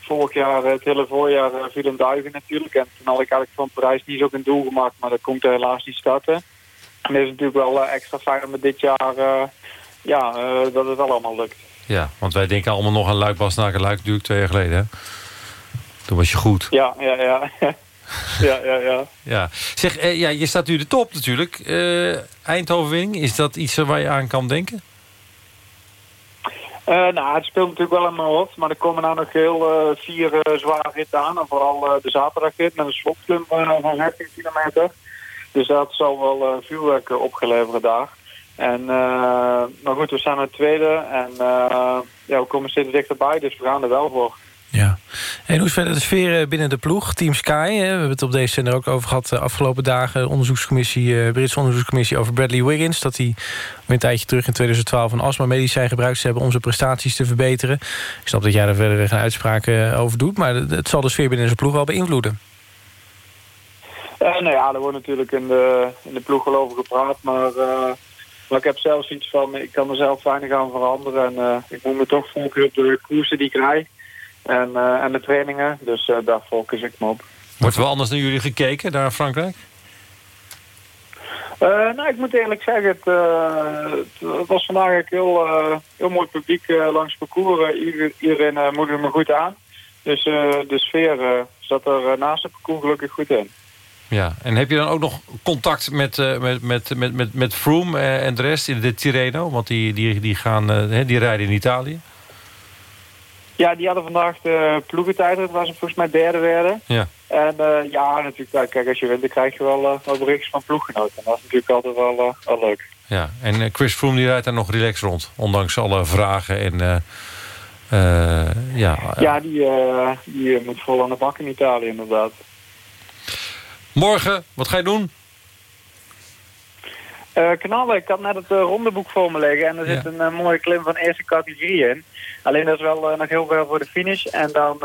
vorig jaar, het hele voorjaar viel een duiven natuurlijk. En toen had ik eigenlijk van Parijs niet zo een doel gemaakt. Maar dat komt er helaas niet starten. En het is natuurlijk wel extra fijn om het dit jaar, ja, dat het wel allemaal lukt. Ja, want wij denken allemaal nog aan Luik Basnaken Luik natuurlijk twee jaar geleden. Hè? Toen was je goed. Ja, ja, ja. ja, ja, ja. ja. Zeg, eh, ja, je staat nu de top natuurlijk. Uh, Eindhovenwinning, is dat iets waar je aan kan denken? Uh, nou, het speelt natuurlijk wel in mijn hoofd. Maar er komen nou nog heel vier zware ritten aan. En vooral de zaterdagrit met een slotklim van 15 kilometer. Dus dat zal wel vuurwerk opgeleverd daar. En, maar goed, we staan het tweede en ja, we komen steeds dichterbij, dus we gaan er wel voor. Ja. En hoe is verder de sfeer binnen de ploeg? Team Sky, hè? we hebben het op deze zender ook over gehad de afgelopen dagen. onderzoekscommissie, uh, Britse onderzoekscommissie over Bradley Wiggins. Dat hij een tijdje terug in 2012 een astma-medicijn gebruikt te hebben... om zijn prestaties te verbeteren. Ik snap dat jij daar verder geen uitspraken over doet... maar het zal de sfeer binnen zijn ploeg wel beïnvloeden. nou ja, er wordt natuurlijk in de, in de ploeg wel over gepraat, maar... Maar ik heb zelfs iets van, ik kan mezelf weinig aan veranderen. En ik moet me toch focussen op de koersen die ik rijd. En, uh, en de trainingen. Dus uh, daar focus ik me op. Wordt er wel anders naar jullie gekeken, daar in Frankrijk? nou, ik moet eerlijk zeggen, het, het was vandaag heel, heel mooi publiek langs parcours. iedereen moedigde me goed aan. Dus de sfeer zat er naast het parcours gelukkig goed in. Ja, en heb je dan ook nog contact met, uh, met, met, met, met, met Froome uh, en de rest in de Tirreno? Want die, die, die, gaan, uh, die rijden in Italië. Ja, die hadden vandaag de ploegentijdrit waar ze volgens mij derde werden. Ja. En ja, natuurlijk, kijk, als je wint, dan krijg je wel, wel berichtjes van ploeggenoten. En dat is natuurlijk altijd wel, wel leuk. Ja, en Chris Froome die rijdt daar nog relaxed rond, ondanks alle vragen en... ja, ja, die, die moet vol aan de bak in Italië inderdaad. Morgen, wat ga je doen? Uh, knallen. Ik had net het uh, rondeboek voor me liggen. En er zit een uh, mooie klim van eerste categorie in. Alleen dat is wel nog heel veel voor de finish. En dan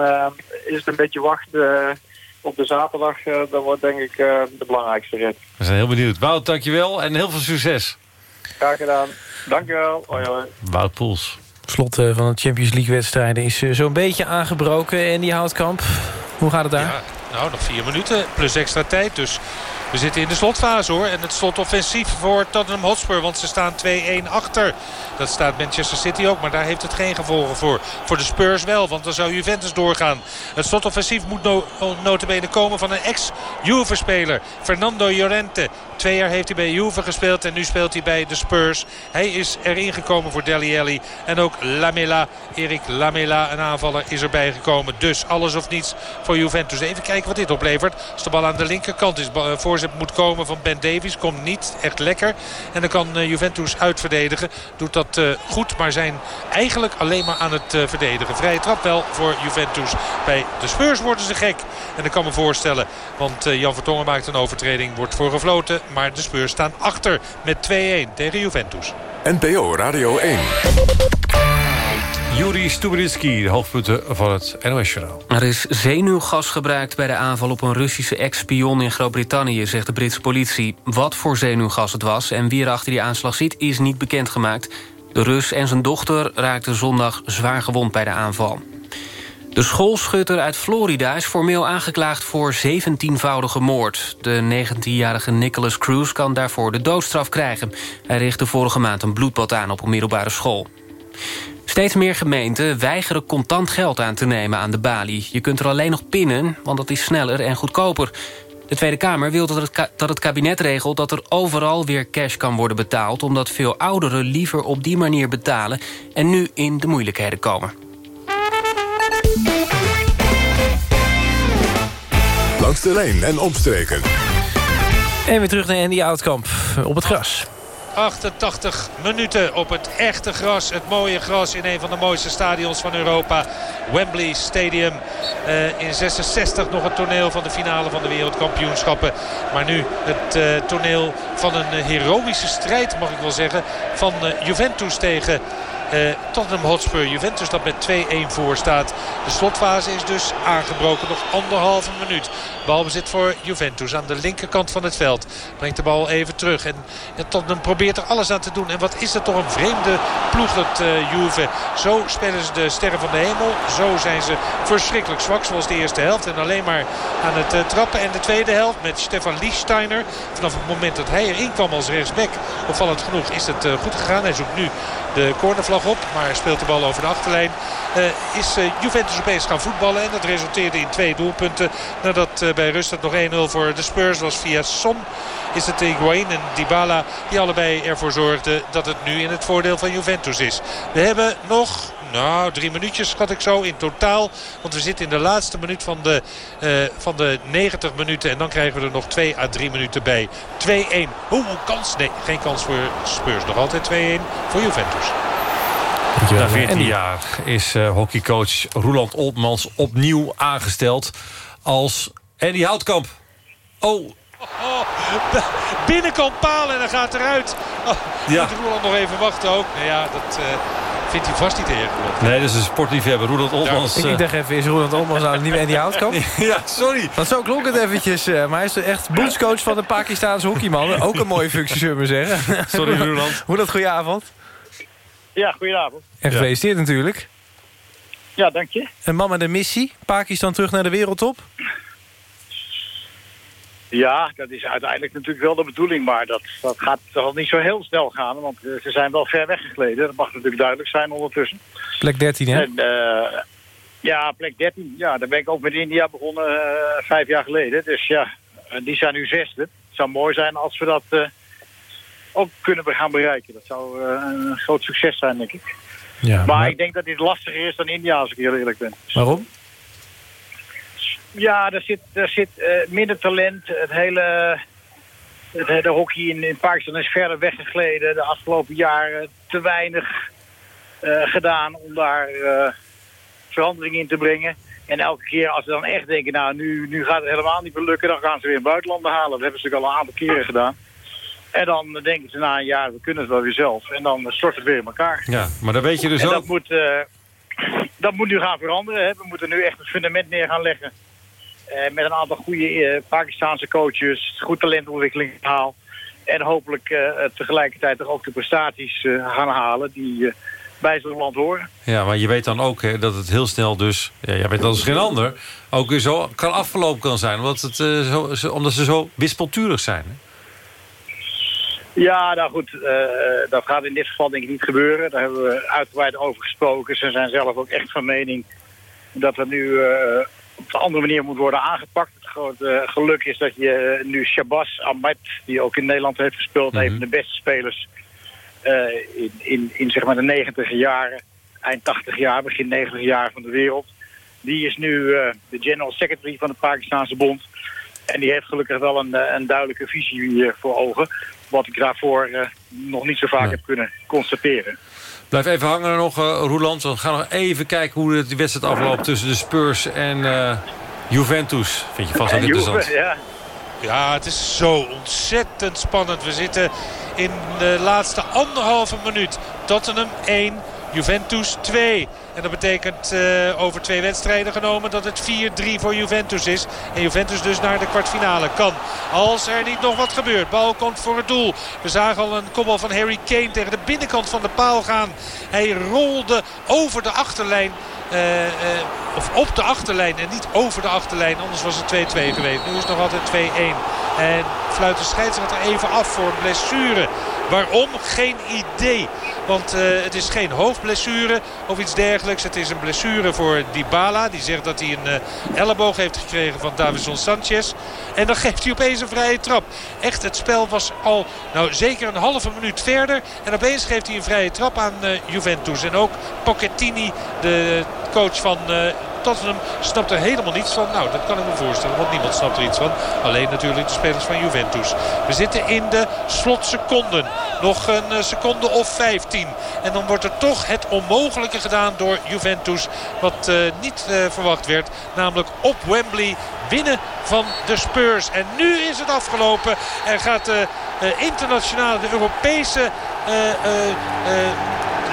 is het een beetje wachten op de zaterdag. dat wordt denk ik de belangrijkste rit. We zijn heel benieuwd. Wout, dankjewel. En heel veel succes. Graag gedaan. Dankjewel. Hoi, hoi. Wout Poels. Slot eh, van de Champions League wedstrijden is eh, zo'n beetje aangebroken. En die houtkamp, hoe gaat het daar? Ja, nou, nog vier minuten plus extra tijd. Dus we zitten in de slotfase hoor. En het slotoffensief voor Tottenham Hotspur. Want ze staan 2-1 achter. Dat staat Manchester City ook. Maar daar heeft het geen gevolgen voor. Voor de Spurs wel. Want dan zou Juventus doorgaan. Het slotoffensief moet no notabene komen van een ex-Juve-speler. Fernando Llorente. Twee jaar heeft hij bij Juve gespeeld. En nu speelt hij bij de Spurs. Hij is erin gekomen voor Deli Alli. En ook Lamela. Erik Lamela, een aanvaller, is erbij gekomen. Dus alles of niets voor Juventus. Even kijken wat dit oplevert. Als de bal aan de linkerkant is. Voorzet moet komen van Ben Davies. Komt niet echt lekker. En dan kan eh, Juventus uitverdedigen. Doet dat uh, goed. Maar zijn eigenlijk alleen maar aan het verdedigen. Vrije trap wel voor Juventus. Bij de Spurs worden ze gek. En dat kan me voorstellen. Want Jan Vertongen maakt een overtreding. Wordt voor gefloten. Maar de Spurs staan achter met 2-1 tegen Juventus. NPO Radio 1. Juri Stubenitski, de hoofdpunten van het NOS-journaal. Er is zenuwgas gebruikt bij de aanval op een Russische ex-spion in Groot-Brittannië... zegt de Britse politie. Wat voor zenuwgas het was en wie er achter die aanslag zit... is niet bekendgemaakt. De Rus en zijn dochter raakten zondag zwaar gewond bij de aanval. De schoolschutter uit Florida is formeel aangeklaagd voor 17-voudige moord. De 19-jarige Nicholas Cruz kan daarvoor de doodstraf krijgen. Hij richtte vorige maand een bloedbad aan op een middelbare school. Steeds meer gemeenten weigeren contant geld aan te nemen aan de balie. Je kunt er alleen nog pinnen, want dat is sneller en goedkoper. De Tweede Kamer wil dat het, dat het kabinet regelt dat er overal weer cash kan worden betaald... omdat veel ouderen liever op die manier betalen... en nu in de moeilijkheden komen. Langs de lijn en omstreken. En weer terug naar Andy Oudkamp op het gras. 88 minuten op het echte gras. Het mooie gras in een van de mooiste stadions van Europa. Wembley Stadium. Uh, in 66 nog het toneel van de finale van de wereldkampioenschappen. Maar nu het uh, toneel van een uh, heroïsche strijd, mag ik wel zeggen. Van Juventus tegen Tottenham Hotspur Juventus dat met 2-1 voor staat. De slotfase is dus aangebroken. Nog anderhalve minuut. Balbezit voor Juventus aan de linkerkant van het veld. Brengt de bal even terug. En Tottenham probeert er alles aan te doen. En wat is dat toch een vreemde ploeg dat uh, Juve. Zo spelen ze de sterren van de hemel. Zo zijn ze verschrikkelijk zwak zoals de eerste helft. En alleen maar aan het uh, trappen. En de tweede helft met Stefan Liechsteiner. Vanaf het moment dat hij erin kwam als rechtsback. Opvallend genoeg is het goed gegaan. Hij zoekt nu de cornervlag op. Maar speelt de bal over de achterlijn. Uh, is uh, Juventus opeens gaan voetballen. En dat resulteerde in twee doelpunten. Nadat uh, bij rust het nog 1-0 voor de Spurs was via Son. Is het Higuain en Dybala die allebei ervoor zorgden dat het nu in het voordeel van Juventus is. We hebben nog nou, drie minuutjes schat ik zo in totaal. Want we zitten in de laatste minuut van de, van de 90 minuten. En dan krijgen we er nog 2 à 3 minuten bij. 2-1. Oeh, kans. Nee, geen kans voor Spurs. Nog altijd 2-1 voor Juventus. Na 14 jaar is uh, hockeycoach Roland Oltmans opnieuw aangesteld als Andy Houtkamp. Oh, Oh, binnenkant paal en dan gaat eruit. Oh, ja. Moet Roland nog even wachten ook. Nou ja, dat uh, vindt hij vast niet erg. Nee, dat is een sportliefhebber. Roland Olmans. Ja, ik dacht even, is Roland Olmans nou niet meer in die houtkamp? ja, sorry. Want zo klonk het eventjes. Uh, maar hij is echt bondscoach van de Pakistaanse hockeyman. Ook een mooie functie, zullen we zeggen. Sorry, Roland. Hoe dat, goedenavond. Ja, goedenavond. En gefeliciteerd natuurlijk. Ja, dank je. Een man met een missie. Pakistan terug naar de wereldtop. Ja, dat is uiteindelijk natuurlijk wel de bedoeling. Maar dat, dat gaat toch niet zo heel snel gaan. Want uh, ze zijn wel ver weggegleden. Dat mag natuurlijk duidelijk zijn ondertussen. Plek 13, hè? En, uh, ja, plek 13. Ja, daar ben ik ook met India begonnen uh, vijf jaar geleden. Dus ja, die zijn nu zesde. Het zou mooi zijn als we dat ook kunnen gaan bereiken. Dat zou een groot succes zijn, denk ik. Ja, maar, maar, ik denk dat dit lastiger is dan India, als ik heel eerlijk ben. Waarom? Ja, er zit, er zit uh, minder talent. Het hele, het hele hockey in, in Pakistan is verder weggegleden. De afgelopen jaren te weinig uh, gedaan om daar verandering in te brengen. En elke keer als ze dan echt denken, nou nu, nu gaat het helemaal niet meer lukken... dan gaan ze weer in buitenlanden halen. Dat hebben ze natuurlijk al een aantal keren gedaan. En dan denken ze na een jaar, we kunnen het wel weer zelf. En dan stort het weer in elkaar. Ja, maar dan weet je dus en ook... Dat moet, dat moet nu gaan veranderen. Hè. We moeten nu echt het fundament neer gaan leggen. Uh, met een aantal goede uh, Pakistaanse coaches, goed talentontwikkelingsverhaal. En hopelijk tegelijkertijd toch ook de prestaties gaan halen die bij zo'n land horen. Ja, maar je weet dan ook hè, dat het heel snel dus... Ja, jij weet als geen ander... ook weer zo kan afgelopen kan zijn. Omdat, het, zo, zo, omdat ze zo wispelturig zijn. Hè? Ja, nou goed, dat gaat in dit geval denk ik niet gebeuren. Daar hebben we uitgebreid over gesproken. Ze zijn zelf ook echt van mening dat er nu op een andere manier moet worden aangepakt. Het grote geluk is dat je nu Shabazz Ahmed, die ook in Nederland heeft gespeeld, mm -hmm. een van de beste spelers in, in, in zeg maar de negentiger jaren, eind 80 jaar, begin 90 jaar van de wereld. Die is nu de general secretary van de Pakistanse bond. En die heeft gelukkig wel een, een duidelijke visie voor ogen. Wat ik daarvoor uh, nog niet zo vaak nee. heb kunnen constateren. Blijf even hangen nog, uh, Roeland. We gaan nog even kijken hoe de wedstrijd afloopt tussen de Spurs en uh, Juventus. Vind je vast wel interessant. Ja. ja, het is zo ontzettend spannend. We zitten in de laatste anderhalve minuut. Tottenham 1, Juventus 2. En dat betekent uh, over twee wedstrijden genomen dat het 4-3 voor Juventus is. En Juventus dus naar de kwartfinale kan. Als er niet nog wat gebeurt. Bal komt voor het doel. We zagen al een kopbal van Harry Kane tegen de binnenkant van de paal gaan. Hij rolde over de achterlijn. Uh, uh, of op de achterlijn en niet over de achterlijn. Anders was het 2-2 geweest. Nu is het nog altijd 2-1. En fluit de scheidsrechter even af voor een blessure. Waarom? Geen idee. Want uh, het is geen hoofdblessure of iets dergelijks. Het is een blessure voor Dybala. Die zegt dat hij een uh, elleboog heeft gekregen van Davison Sanchez. En dan geeft hij opeens een vrije trap. Echt, het spel was al nou, zeker een halve minuut verder. En opeens geeft hij een vrije trap aan uh, Juventus. En ook Pochettini, de coach van Tottenham snapt er helemaal niets van. Nou, dat kan ik me voorstellen, want niemand snapt er iets van. Alleen natuurlijk de spelers van Juventus. We zitten in de slotseconden. Nog een seconde of 15. En dan wordt er toch het onmogelijke gedaan door Juventus. Wat uh, niet uh, verwacht werd. Namelijk op Wembley winnen van de Spurs. En nu is het afgelopen. En gaat de uh, internationale, de Europese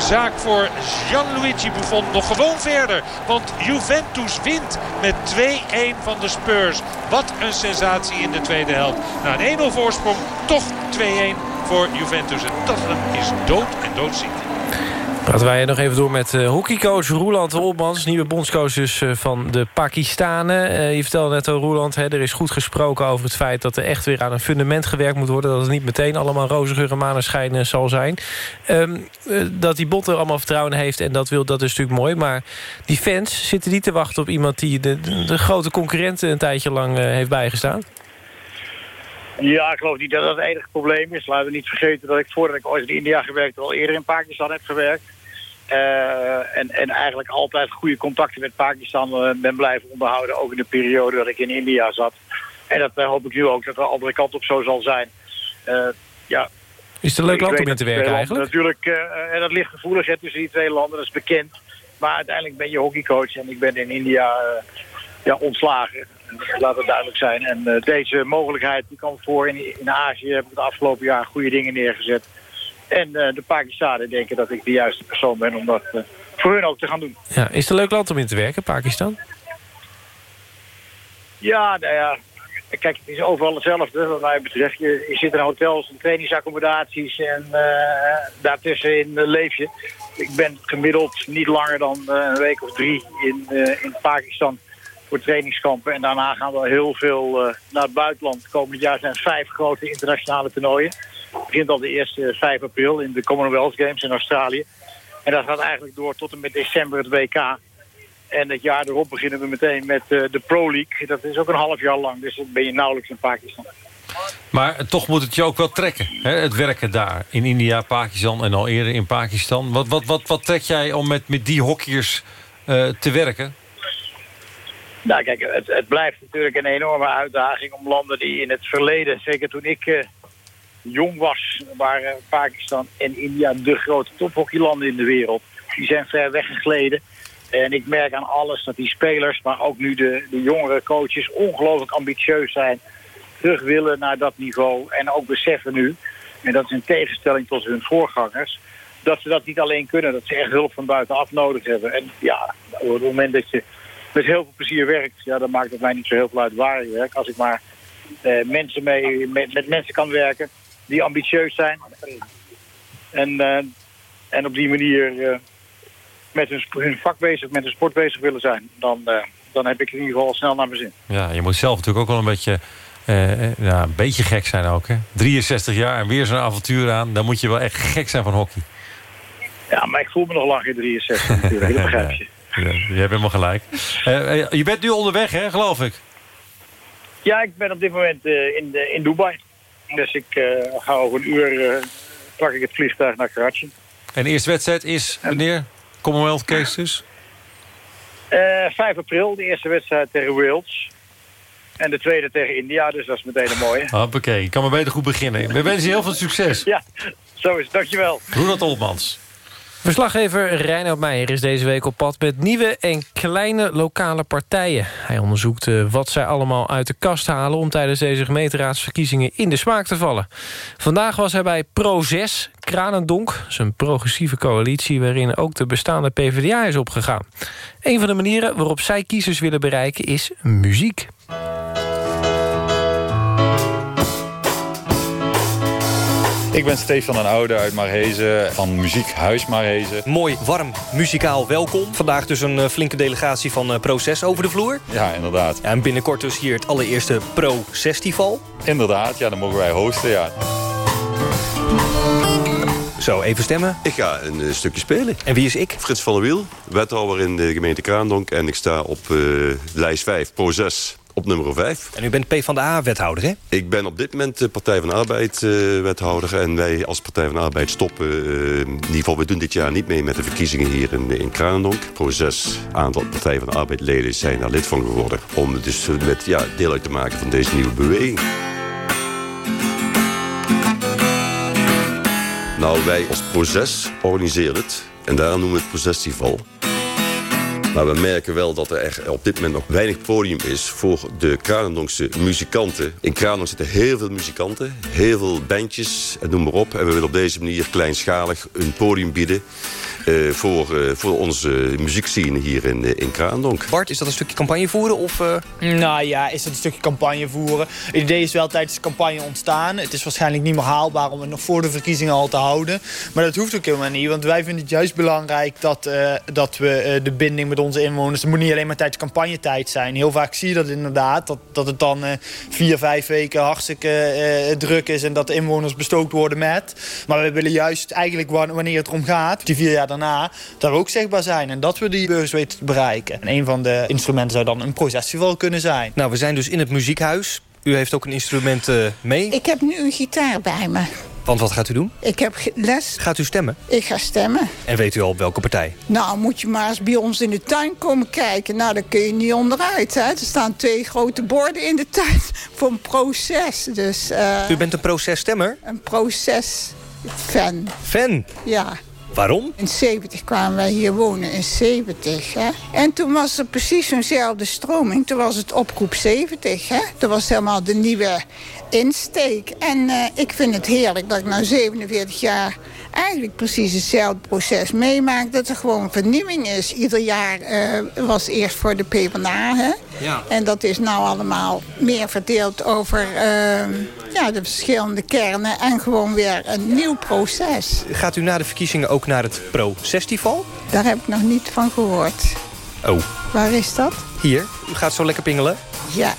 zaak voor Gianluigi Buffon nog gewoon verder. Want Juventus wint met 2-1 van de Spurs. Wat een sensatie in de tweede helft. Na een 1-0 voorsprong toch 2-1 voor Juventus. En Tottenham is dood en doodziek. Praten wij nog even door met uh, hockeycoach Roeland. Nieuwe bondscoach dus uh, van de Pakistanen. Uh, je vertelde net al, Roeland, hè, er is goed gesproken over het feit... dat er echt weer aan een fundament gewerkt moet worden. Dat het niet meteen allemaal roze geur en maneschijn zal zijn. Um, dat die bond er allemaal vertrouwen heeft en dat wil, dat is natuurlijk mooi. Maar die fans zitten niet te wachten op iemand... die de, de, de grote concurrenten een tijdje lang heeft bijgestaan. Ja, ik geloof niet dat dat het enige probleem is. Laten we niet vergeten dat ik voordat ik ooit in India gewerkt al eerder in Pakistan heb gewerkt. Uh, en, en eigenlijk altijd goede contacten met Pakistan uh, ben blijven onderhouden. Ook in de periode dat ik in India zat. En dat hoop ik nu ook dat de andere kant op zo zal zijn. ja, is het een leuk land om in te werken eigenlijk? Natuurlijk, en dat ligt gevoelig hè, tussen die twee landen, dat is bekend. Maar uiteindelijk ben je hockeycoach en ik ben in India ja, ontslagen. Laat het duidelijk zijn. En uh, deze mogelijkheid die kwam voor in, in Azië. Heb ik het afgelopen jaar goede dingen neergezet. En uh, de Pakistanen denken dat ik de juiste persoon ben om dat uh, voor hun ook te gaan doen. Ja, is het een leuk land om in te werken, Pakistan? Ja, nou ja. Kijk, het is overal hetzelfde wat mij betreft. Je, je zit in hotels en trainingsaccommodaties en daartussenin leef je. Ik ben gemiddeld niet langer dan een week of drie in, in Pakistan voor trainingskampen. En daarna gaan we heel veel naar het buitenland. Komend jaar zijn vijf grote internationale toernooien. Het begint al de eerste 5 april in de Commonwealth Games in Australië. En dat gaat eigenlijk door tot en met december het WK. En het jaar erop beginnen we meteen met uh, de Pro League. Dat is ook een half jaar lang, dus dan ben je nauwelijks in Pakistan. Maar toch moet het je ook wel trekken, hè? het werken daar. In India, Pakistan en al eerder in Pakistan. Wat, wat, wat, wat trek jij om met, met die hockeyers uh, te werken? Nou kijk, het, het, blijft natuurlijk een enorme uitdaging om landen die in het verleden, zeker toen ik uh, jong was, waren Pakistan en India de grote tophockeylanden in de wereld. Die zijn ver weggegleden. En ik merk aan alles dat die spelers, maar ook nu de, de jongere coaches, ongelooflijk ambitieus zijn. Terug willen naar dat niveau. En ook beseffen nu, en dat is in tegenstelling tot hun voorgangers, dat ze dat niet alleen kunnen. Dat ze echt hulp van buitenaf nodig hebben. En ja, op het moment dat je met heel veel plezier werkt, ja, dan maakt het mij niet zo heel veel uit waar je werkt. Als ik maar eh, mensen mee, met, met, mensen kan werken die ambitieus zijn. En, eh, en op die manier eh, met hun, hun vak bezig, met hun sport bezig willen zijn. Dan, eh, dan heb ik in ieder geval snel naar mijn zin. Ja, je moet zelf natuurlijk ook wel een beetje, eh, ja, een beetje gek zijn ook. Hè? 63 jaar en weer zo'n avontuur aan. Dan moet je wel echt gek zijn van hockey. Ja, maar ik voel me nog lang in 63 natuurlijk. Dat begrijp je. Ja, je hebt helemaal gelijk. Je bent nu onderweg, hè, geloof ik? Ja, ik ben op dit moment in, in Dubai. Dus ik eh, ga over een uur eh, pak ik het vliegtuig naar Karachi. En de eerste wedstrijd is wanneer? Commonwealth Case dus? Eh 5 april, de eerste wedstrijd tegen Wales. En de tweede tegen India, dus dat is meteen een mooie. Hoppakee, je kan maar beter goed beginnen. We wensen je heel veel succes. Ja, zo is het. Dankjewel. Roland Olmans. Verslaggever Reinoud Meijer is deze week op pad met nieuwe en kleine lokale partijen. Hij onderzoekt eh, wat zij allemaal uit de kast halen... om tijdens deze gemeenteraadsverkiezingen in de smaak te vallen. Vandaag was hij bij Pro6 Kranendonk. zijn progressieve coalitie waarin ook de bestaande PvdA is opgegaan. Een van de manieren waarop zij kiezers willen bereiken is muziek. Ik ben Stefan den Oude uit Marhezen van Muziekhuis Marhezen. Mooi, warm, muzikaal welkom. Vandaag dus een eh, flinke delegatie van eh, Proces over de vloer. Ja, inderdaad. Ja, en binnenkort dus hier het allereerste Pro-Festival. Inderdaad, ja, dan mogen wij hosten, ja. Zo, even stemmen. Ik ga een eh, stukje spelen. En wie is ik? Frits van der Wiel, wethouder in de gemeente Kraandonk. En ik sta op eh, lijst 5, pro 6, op nummer 5. En u bent PvdA-wethouder, hè? Ik ben op dit moment de Partij van de Arbeid eh, wethouder. En wij als Partij van de Arbeid stoppen. eh, in ieder geval, we doen dit jaar niet mee met de verkiezingen hier in, in Kraandonk. Pro 6 aantal Partij van de Arbeid leden zijn daar lid van geworden. Om dus eh, met, ja, deel uit te maken van deze nieuwe beweging. Nou, wij als Proces organiseren het. En daarom noemen we het Procestival. Maar we merken wel dat er op dit moment nog weinig podium is... voor de Kranendonkse muzikanten. In Kranendonk zitten heel veel muzikanten, heel veel bandjes en noem maar op. En we willen op deze manier kleinschalig een podium bieden... eh, voor, eh, voor onze muziekscene hier in, eh, in Kranendonk. Bart, is dat een stukje campagne voeren? Of, eh, Nou ja, is dat een stukje campagne voeren. Het idee is wel tijdens de campagne ontstaan. Het is waarschijnlijk niet meer haalbaar om het nog voor de verkiezingen al te houden. Maar dat hoeft ook helemaal niet. Want wij vinden het juist belangrijk dat, eh, dat we eh, de binding met onze inwoners... Het moet niet alleen maar tijdens campagnetijd zijn. Heel vaak zie je dat inderdaad. Dat, dat het dan eh, vier, vijf weken hartstikke eh, druk is... en dat de inwoners bestookt worden met. Maar we willen juist eigenlijk wa- wanneer het erom gaat... die vier jaar daarna, dat we ook zichtbaar zijn. En dat we die burgers weten te bereiken. En een van de instrumenten zou dan een procesfestival kunnen zijn. Nou, we zijn dus in het muziekhuis. U heeft ook een instrument eh, mee. Ik heb nu een gitaar bij me. Want wat gaat u doen? Ik heb les. Gaat u stemmen? Ik ga stemmen. En weet u al op welke partij? Nou, moet je maar eens bij ons in de tuin komen kijken. Nou, daar kun je niet onderuit. Hè? Er staan twee grote borden in de tuin voor een proces. Dus eh, U bent een processtemmer? een proces-fan. Fan? Ja. Waarom? In 70 kwamen wij hier wonen, in 70. Hè? En toen was er precies zo'nzelfde stroming. Toen was het oproep 70. Hè? Dat was helemaal de nieuwe insteek. En eh, ik vind het heerlijk dat ik na 47 jaar eigenlijk precies hetzelfde proces meemaak. Dat er gewoon vernieuwing is. Ieder jaar eh, was eerst voor de PvdA. Hè? Ja. En dat is nou allemaal meer verdeeld over eh, ja, de verschillende kernen. En gewoon weer een nieuw proces. Gaat u na de verkiezingen ook naar het Pro-Festival? Daar heb ik nog niet van gehoord. Oh, Waar is dat? hier. U gaat zo lekker pingelen. Ja,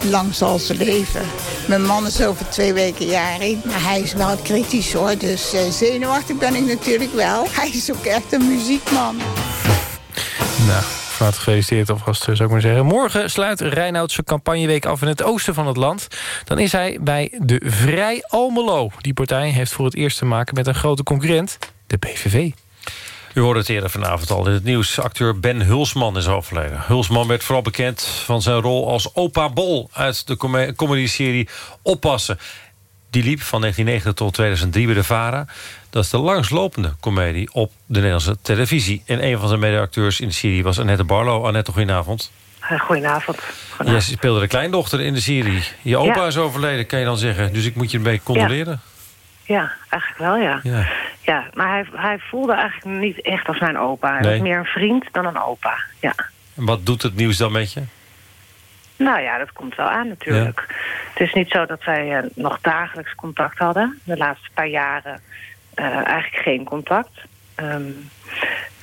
lang zal ze leven. Mijn man is over twee weken jarig, maar hij is wel kritisch hoor. Dus eh, zenuwachtig ben ik natuurlijk wel. Hij is ook echt een muziekman. Nou, van gefeliciteerd alvast, zou ik maar zeggen. Morgen sluit Reinoud zijn campagneweek af in het oosten van het land. Dan is hij bij de Vrij Almelo. Die partij heeft voor het eerst te maken met een grote concurrent, de PVV. U hoorde het eerder vanavond al in het nieuws. Acteur Ben Hulsman is overleden. Hulsman werd vooral bekend van zijn rol als opa Bol... uit de com- comedyserie Oppassen. Die liep van 1990 tot 2003 bij de VARA. Dat is de langslopende komedie op de Nederlandse televisie. En een van zijn medeacteurs in de serie was Annette Barlo. Annette, goedenavond. Eh, Goedenavond. Jij speelde de kleindochter in de serie. Je opa Ja. is overleden, kan je dan zeggen. Dus ik moet je een beetje condoleren. Ja, eigenlijk wel, ja. Ja. Ja, maar hij, hij voelde eigenlijk niet echt als mijn opa. Hij Nee. was meer een vriend dan een opa, ja. En wat doet het nieuws dan met je? Nou ja, dat komt wel aan natuurlijk. Het is niet zo dat wij eh, nog dagelijks contact hadden. De laatste paar jaren eigenlijk geen contact. Ehm,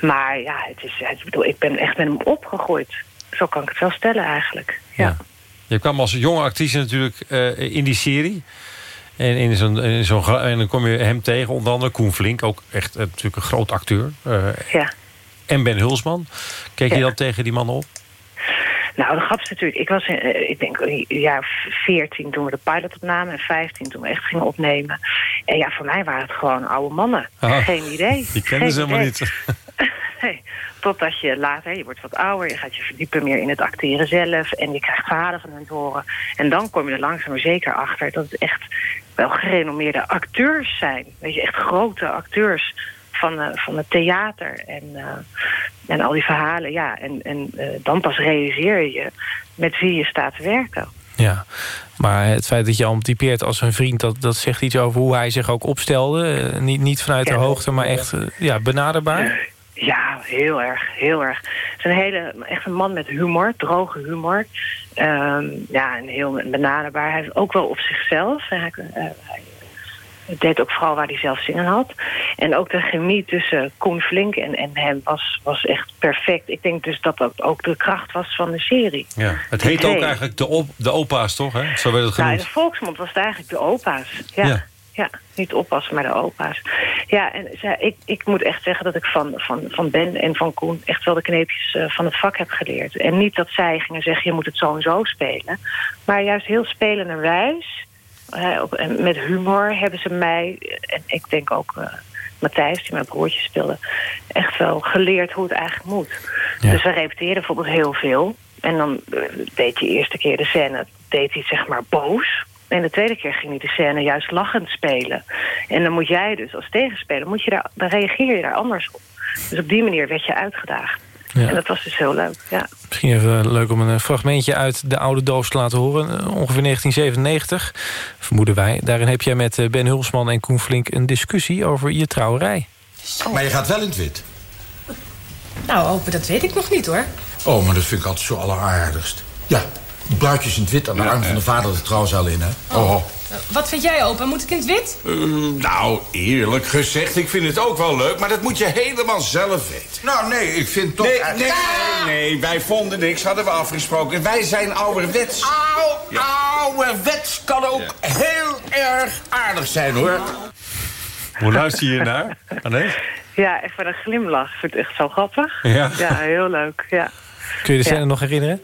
maar ja, het is, ik bedoel, ik ben echt met hem opgegroeid. Zo kan ik het wel stellen eigenlijk. Ja. Je kwam als jonge actrice natuurlijk eh, in die serie. En, in zo'n, zo'n, en dan kom je hem tegen, onder andere Koen Flink. Ook echt natuurlijk een groot acteur. ja. En Ben Hulsman. Keek je dan tegen die mannen op? Nou, de grap is natuurlijk, ik was in, eh, ik denk een jaar 14 toen we de pilot opnamen en 15 toen we echt gingen opnemen. En ja, voor mij waren het gewoon oude mannen. Ah, Geen idee. Die kennen ze helemaal niet. Nee, totdat je later, je wordt wat ouder, je gaat je verdiepen meer in het acteren zelf en je krijgt verhalen van hen te horen. En dan kom je er langzaam maar zeker achter dat het echt wel gerenommeerde acteurs zijn. Weet je, echt grote acteurs van, eh, van het theater en, eh, en al die verhalen. Ja, en, en eh, dan pas realiseer je met wie je staat te werken. Ja, maar het feit dat je hem typeert als een vriend... dat, dat zegt iets over hoe hij zich ook opstelde. Niet, niet vanuit de hoogte, maar echt ja, benaderbaar. Ja, heel erg, heel erg. Het is een hele, echt een man met humor, droge humor. Ehm, ja, en heel benaderbaar. Hij is ook wel op zichzelf. Hij, hij deed ook vooral waar hij zelf zin in had. En ook de chemie tussen Koen Flink en, en hem was, was echt perfect. Ik denk dus dat dat ook de kracht was van de serie. Ja. Het heet ook twee. eigenlijk de, op, de opa's, toch? Hè? Zo werd het Nou, in genoemd. de volksmond was het eigenlijk de opa's. Ja. Ja. ja. niet oppassen, maar de opa's. Ja, en zij, ik, ik moet echt zeggen dat ik van, van, van Ben en van Koen... echt wel de kneepjes eh, van het vak heb geleerd. En niet dat zij gingen zeggen, je moet het zo en zo spelen. Maar juist heel spelenderwijs, met humor... hebben ze mij, en ik denk ook... eh, Matthijs, die mijn broertje speelde, echt wel geleerd hoe het eigenlijk moet. Dus we repeteerden bijvoorbeeld heel veel. En dan eh, deed je de eerste keer de scène, deed hij zeg maar boos. En de tweede keer ging hij de scène juist lachend spelen. En dan moet jij dus als tegenspeler, moet je daar, dan reageer je daar anders op. Dus op die manier werd je uitgedaagd. Ja. En dat was dus heel leuk, ja. Misschien even eh, leuk om een eh, fragmentje uit de oude doos te laten horen. Eh, Ongeveer 1997, vermoeden wij. Daarin heb jij met Ben Hulsman en Koen Flink een discussie over je trouwerij. Maar je gaat wel in het wit. Nou, open, dat weet ik nog niet hoor. Oh, maar dat vind ik altijd zo alleraardigst. Ja, bruidjes in het wit aan de arm van de vader de trouwzaal in, hè? Oh. Eh, Wat vind jij, opa? Moet ik in het wit? Mm, nou, eerlijk gezegd, ik vind het ook wel leuk... maar dat moet je helemaal zelf weten. Nou, nee, ik vind toch... Nee, nee, nee, nee, wij vonden niks, hadden we afgesproken. Wij zijn ouderwets. Au, ouderwets kan ook heel erg aardig zijn, hoor. Hoe luister je naar, Annette? Ja, echt met een glimlach. Ik vind het echt zo grappig. Ja. heel leuk, ja. Kun je de scène Ja. nog herinneren?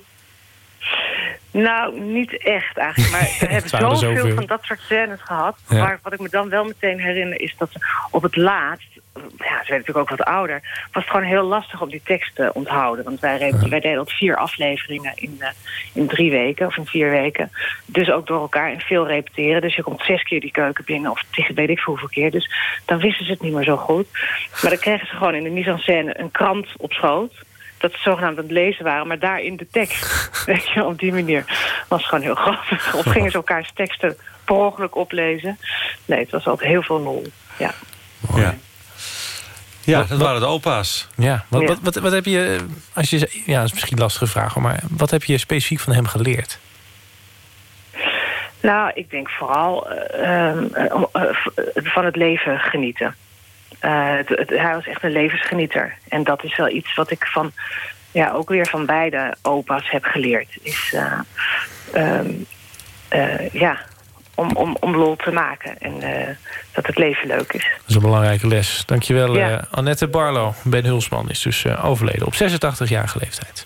Nou, niet echt eigenlijk. Maar we hebben zoveel zoveel. van dat soort scènes gehad. Ja. Maar wat ik me dan wel meteen herinner is dat ze op het laatst... Ja, ze werden natuurlijk ook wat ouder. Was het gewoon heel lastig om die tekst te onthouden. Want wij, deden al vier afleveringen in, eh, in drie weken of in vier weken. Dus ook door elkaar en veel repeteren. Dus je komt zes keer die keuken binnen of tegen weet ik veel hoeveel keer. Dus dan wisten ze het niet meer zo goed. Maar dan kregen ze gewoon in de mise-en-scène een krant op schoot dat ze zogenaamd aan het lezen waren, maar daar in de tekst. Weet je, op die manier. was gewoon heel grappig. Of gingen ze elkaars teksten per ongeluk oplezen. Nee, het was altijd heel veel lol. Ja. Ja. Ja, dat waren de opa's. Ja, wat, Ja. Wat, wat, wat heb je, als je, ja, dat is misschien een lastige vraag, maar wat heb je specifiek van hem geleerd? Nou, ik denk vooral eh, ehm, eh, eh, van het leven genieten. Eh, het- het- hij was echt een levensgenieter. En dat is wel iets wat ik van, ja, ook weer van beide opa's heb geleerd. Is, eh, ehm, eh, ja, om, om, om lol te maken. En dat het leven leuk is. Dat is een belangrijke les. Dankjewel, Ja. Annette Barlo. Ben Hulsman is dus overleden op 86-jarige leeftijd.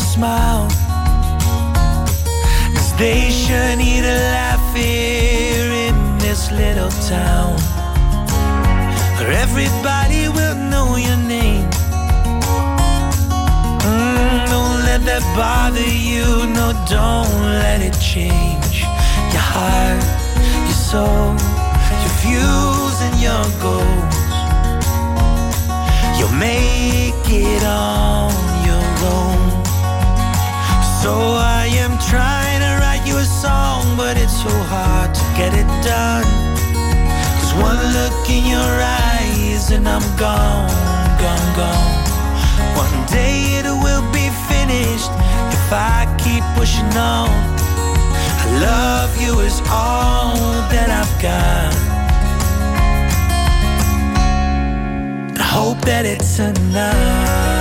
Smile. They sure need a laugh here in this little town. Where everybody will know your name. Mm, don't let that bother you, no, don't let it change your heart, your soul, your views and your goals. You'll make it on your own. So I am trying to write you a song, but it's so hard to get it done. Cause one look in your eyes and I'm gone, gone, gone. One day it will be finished if I keep pushing on. I love you is all that I've got. I hope that it's enough.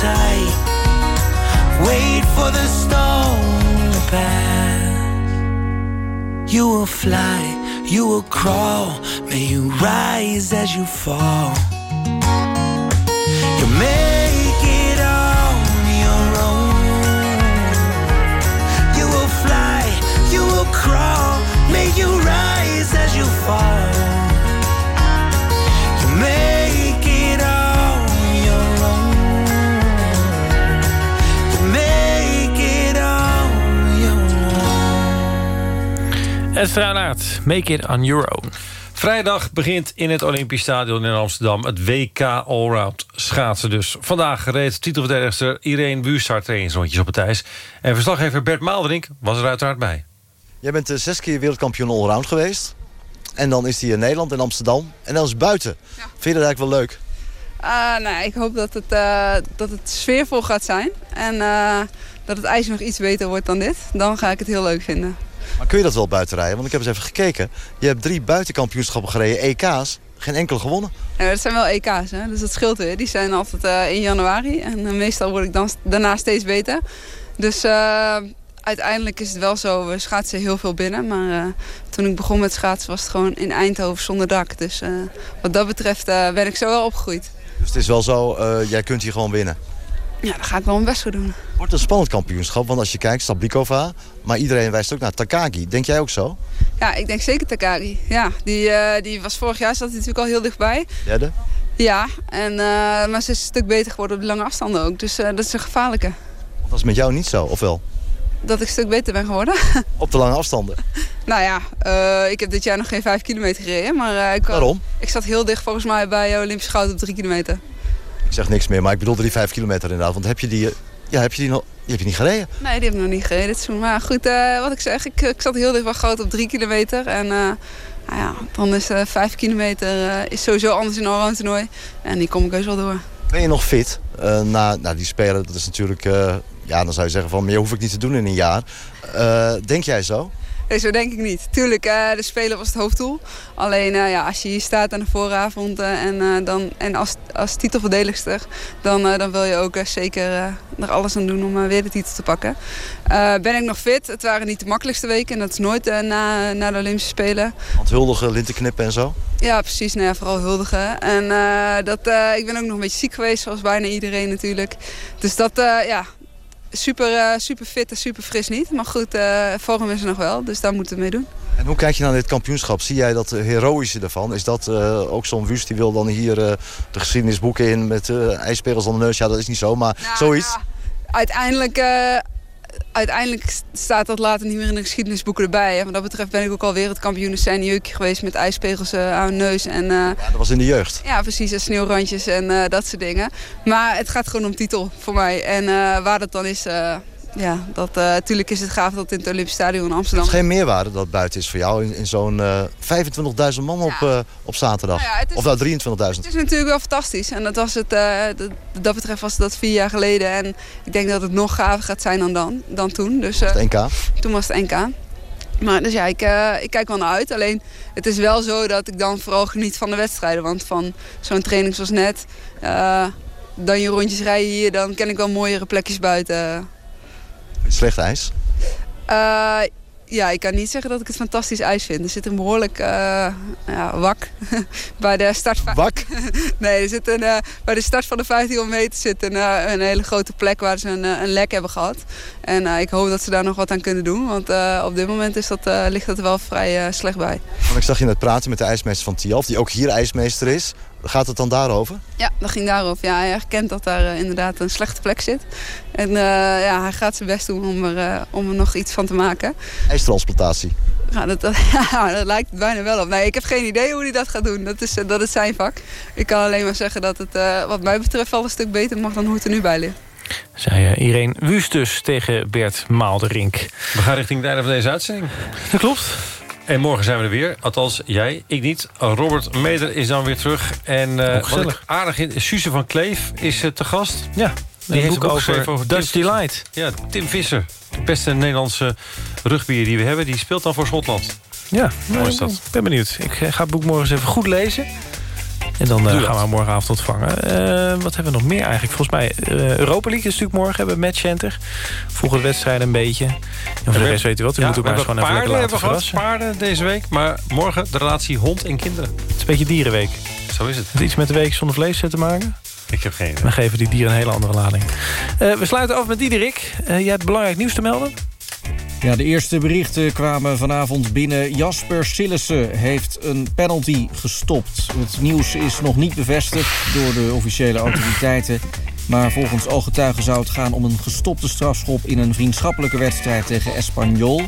Tight. Wait for the storm to pass. You will fly, you will crawl. May you rise as you fall. You make it on your own. You will fly, you will crawl. May you rise as you fall. Own. Ed Struinaert, Make It On Your Own. Vrijdag begint in het Olympisch Stadion in Amsterdam... het WK Allround schaatsen dus. Vandaag reed titelverdedigster Irene Buustart eens rondjes op het ijs. En verslaggever Bert Maalderink was er uiteraard bij. Jij bent eh, zes keer wereldkampioen allround geweest. En dan is hij in Nederland, in Amsterdam. En dan is het buiten. Vind je dat eigenlijk wel leuk? Ah, nou, ik hoop dat het, eh, dat het sfeervol gaat zijn. En eh, dat het ijs nog iets beter wordt dan dit. Dan ga ik het heel leuk vinden. Maar kun je dat wel buiten rijden? Want ik heb eens even gekeken. Je hebt drie buitenkampioenschappen gereden, EK's. Geen enkele gewonnen. Ja, dat zijn wel EK's, hè? dus dat scheelt weer. Die zijn altijd eh, in januari. En eh, meestal word ik dan daarna steeds beter. Dus eh, uiteindelijk is het wel zo. We schaatsen heel veel binnen. Maar toen ik begon met schaatsen was het gewoon in Eindhoven zonder dak. Dus wat dat betreft ben ik zo wel opgegroeid. Dus het is wel zo, jij kunt hier gewoon winnen. Ja, daar ga ik wel mijn best voor doen. Wordt een spannend kampioenschap, want als je kijkt, Stablikova. Maar iedereen wijst ook naar Takagi. Denk jij ook zo? Ja, ik denk zeker Takagi. Ja, die, eh, die was vorig jaar zat hij natuurlijk al heel dichtbij. Derde? Ja, en, eh, maar ze is een stuk beter geworden op de lange afstanden ook. Dus eh, dat is een gevaarlijke. Dat is met jou niet zo, of wel? Dat ik een stuk beter ben geworden. Op de lange afstanden. nou ja, ik heb dit jaar nog geen vijf kilometer gereden. Maar ik, Waarom? Ik zat heel dicht volgens mij bij Olympisch goud op drie kilometer. Ik zeg niks meer, maar ik bedoelde die vijf kilometer inderdaad. Want heb je die, eh, ja, heb je die, nog, die heb je niet gereden? Nee, die heb ik nog niet gereden dit seizoen. Maar goed, eh, wat ik zeg, ik, ik zat heel dicht bij goud op drie kilometer. En eh, nou ja, dan is eh, vijf kilometer eh, is sowieso anders in een toernooi. En die kom ik heus wel door. Ben je nog fit? Eh, na, nou, die spelen, dat is natuurlijk... eh, ja, dan zou je zeggen van, meer hoef ik niet te doen in een jaar. Eh, denk jij zo? Nee, zo denk ik niet. Tuurlijk, eh, de Spelen was het hoofddoel. Alleen eh, ja, als je hier staat aan de vooravond eh, en, dan, en als, als titelverdedigster... dan, dan wil je ook zeker er alles aan doen om weer de titel te pakken. Ben ik nog fit? Het waren niet de makkelijkste weken. En dat is nooit na, na de Olympische Spelen. Want huldigen, linten knippen en zo? Ja, precies. Nou ja, vooral huldigen. En dat, ik ben ook nog een beetje ziek geweest, zoals bijna iedereen natuurlijk. Dus dat, ja, super, eh, super fit en super fris niet. Maar goed, vorm is er nog wel, dus daar moeten we mee doen. En hoe kijk je naar dit kampioenschap? Zie jij dat heroïsche ervan? Is dat eh, ook zo'n Wust die wil dan hier eh, de geschiedenisboeken in met uh, ijspegels aan de neus? Ja, dat is niet zo, maar zoiets. Uiteindelijk, uiteindelijk staat dat later niet meer in de geschiedenisboeken erbij. En wat dat betreft ben ik ook al wereldkampioen seniorje geweest met ijspegels eh, aan mijn neus. En, eh, Ja, dat was in de jeugd. Ja, precies. En sneeuwrandjes en eh, dat soort dingen. Maar het gaat gewoon om titel voor mij. En waar dat dan is, ja, dat, eh, natuurlijk is het gaaf dat het in het Olympisch Stadion in Het Amsterdam... is geen meerwaarde dat buiten is voor jou in, in zo'n eh 25.000 man op, eh, op zaterdag. Nou ja, het is- of nou 23.000. Het is natuurlijk wel fantastisch. En dat was het, eh, dat, dat betreft was dat vier jaar geleden. En ik denk dat het nog gaver gaat zijn dan, dan, dan toen. Dus, eh, Het NK. Toen was het NK. Maar dus ja, ik, eh, ik kijk wel naar uit. Alleen het is wel zo dat ik dan vooral geniet van de wedstrijden. Want van zo'n training zoals net, eh, dan je rondjes rijden hier, dan ken ik wel mooiere plekjes buiten. Slecht ijs? Uh, ja, ik kan niet zeggen dat ik het fantastisch ijs vind. Er zit een behoorlijk uh, ja, wak bij de start. Wak? nee, er zit een, uh, bij de start van de 1500 meter zit een, uh, een hele grote plek waar ze een, een lek hebben gehad. En ik hoop dat ze daar nog wat aan kunnen doen. Want op dit moment is dat, ligt dat er wel vrij slecht bij. Want ik zag je net praten met de ijsmeester van Tialf, die ook hier ijsmeester is. Gaat het dan daarover? Ja, dat ging daarover. Ja, hij herkent dat daar uh, inderdaad een slechte plek zit. En uh, ja, hij gaat zijn best doen om er, uh, om er nog iets van te maken. IJstransplantatie? Ja dat, dat, ja, dat lijkt bijna wel op. Nee, ik heb geen idee hoe hij dat gaat doen. Dat is, dat is zijn vak. Ik kan alleen maar zeggen dat het wat mij betreft al een stuk beter mag dan hoe het er nu bij ligt. Zei Irene Wust dus tegen Bert Maalderink. We gaan richting het einde van deze uitzending. Dat klopt. En morgen zijn we er weer. Althans, jij, ik niet. Robert Meder is dan weer terug. En uh, wat ik aardig in... Suze van Kleef is uh, te gast. Ja, die heeft ook over, over Dutch Delight. Ja, Tim Visser. De beste Nederlandse rugbier die we hebben. Die speelt dan voor Schotland. Ja, mooi is dat. Ik ben benieuwd. Ik ga het boek morgen eens even goed lezen. En dan uh, gaan we morgenavond ontvangen. Uh, wat hebben we nog meer eigenlijk? Volgens mij uh, Europa League is natuurlijk morgen. Hebben we matchcenter. Vroeger de wedstrijden een beetje. En voor de rest weet u wat. U ja, moet ook maar gewoon even lekker laten verrassen. paarden deze week. Maar morgen de relatie hond en kinderen. Het is een beetje dierenweek. Zo is het. het iets met de week zonder vlees te maken? Ik heb geen idee. Dan geven die dieren een hele andere lading. we sluiten af met Diederik. jij hebt belangrijk nieuws te melden. Ja, de eerste berichten kwamen vanavond binnen. Jasper Sillissen heeft een penalty gestopt. Het nieuws is nog niet bevestigd door de officiële autoriteiten. Maar volgens ooggetuigen zou het gaan om een gestopte strafschop... in een vriendschappelijke wedstrijd tegen Espanyol.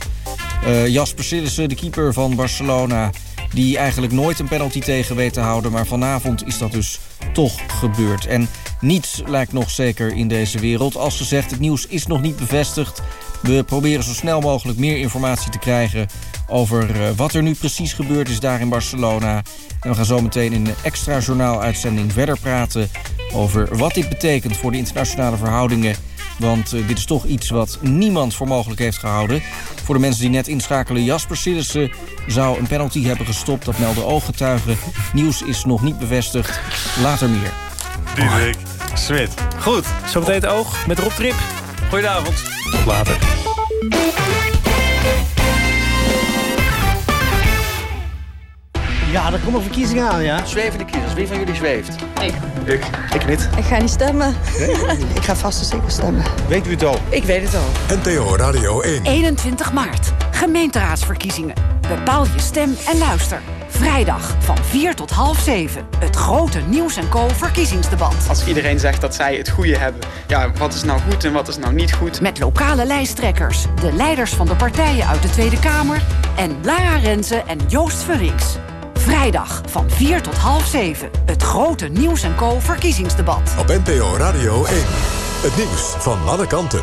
Uh, Jasper Sillissen, de keeper van Barcelona... die eigenlijk nooit een penalty tegen weet te houden... maar vanavond is dat dus toch gebeurd. En niets lijkt nog zeker in deze wereld. Als gezegd, het nieuws is nog niet bevestigd. We proberen zo snel mogelijk meer informatie te krijgen over uh, wat er nu precies gebeurd is daar in Barcelona. En we gaan zo meteen in een extra journaaluitzending verder praten over wat dit betekent voor de internationale verhoudingen. Want uh, dit is toch iets wat niemand voor mogelijk heeft gehouden. Voor de mensen die net inschakelen, Jasper Sillissen zou een penalty hebben gestopt. Dat melden ooggetuigen. Nieuws is nog niet bevestigd. Later meer. Diederik Smit. Goed. Zometeen het oog met Rob Trip. Goedenavond. Tot later. Ja, er komen verkiezingen aan, ja. Zwevende kiezers, wie van jullie zweeft? Ik. Ik. Ik niet. Ik ga niet stemmen. Nee? ik ga vast en zeker stemmen. Weet u het al? Ik weet het al. NTO Radio 1. 21 maart. Gemeenteraadsverkiezingen. Bepaal je stem en luister. Vrijdag van 4 tot half 7. Het grote Nieuws en Co verkiezingsdebat. Als iedereen zegt dat zij het goede hebben. Ja, wat is nou goed en wat is nou niet goed? Met lokale lijsttrekkers. De leiders van de partijen uit de Tweede Kamer. En Lara Renze en Joost Vullings. Vrijdag van 4 tot half 7. Het grote Nieuws en Co verkiezingsdebat. Op NPO Radio 1. Het nieuws van alle kanten.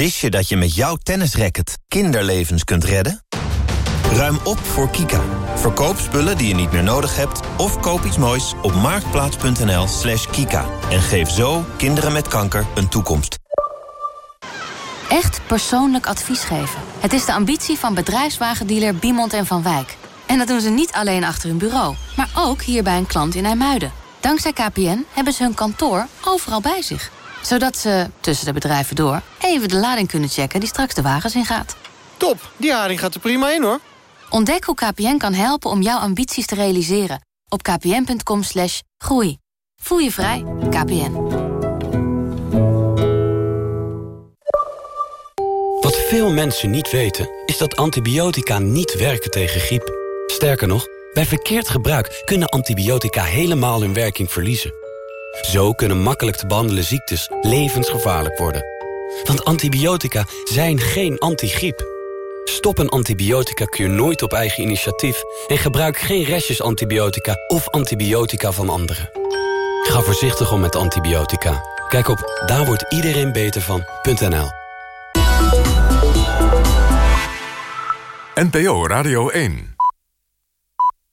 Wist je dat je met jouw tennisracket kinderlevens kunt redden? Ruim op voor Kika. Verkoop spullen die je niet meer nodig hebt... of koop iets moois op marktplaats.nl slash kika. En geef zo kinderen met kanker een toekomst. Echt persoonlijk advies geven. Het is de ambitie van bedrijfswagendealer Biemond en Van Wijk. En dat doen ze niet alleen achter hun bureau... maar ook hier bij een klant in IJmuiden. Dankzij KPN hebben ze hun kantoor overal bij zich zodat ze, tussen de bedrijven door, even de lading kunnen checken die straks de wagens ingaat. Top, die haring gaat er prima in hoor. Ontdek hoe KPN kan helpen om jouw ambities te realiseren. Op kpn.com slash groei. Voel je vrij, KPN. Wat veel mensen niet weten, is dat antibiotica niet werken tegen griep. Sterker nog, bij verkeerd gebruik kunnen antibiotica helemaal hun werking verliezen. Zo kunnen makkelijk te behandelen ziektes levensgevaarlijk worden. Want antibiotica zijn geen antigriep. Stop een antibiotica-kuur nooit op eigen initiatief... en gebruik geen restjes antibiotica of antibiotica van anderen. Ga voorzichtig om met antibiotica. Kijk op daar wordt iedereen beter van.nl. NPO Radio 1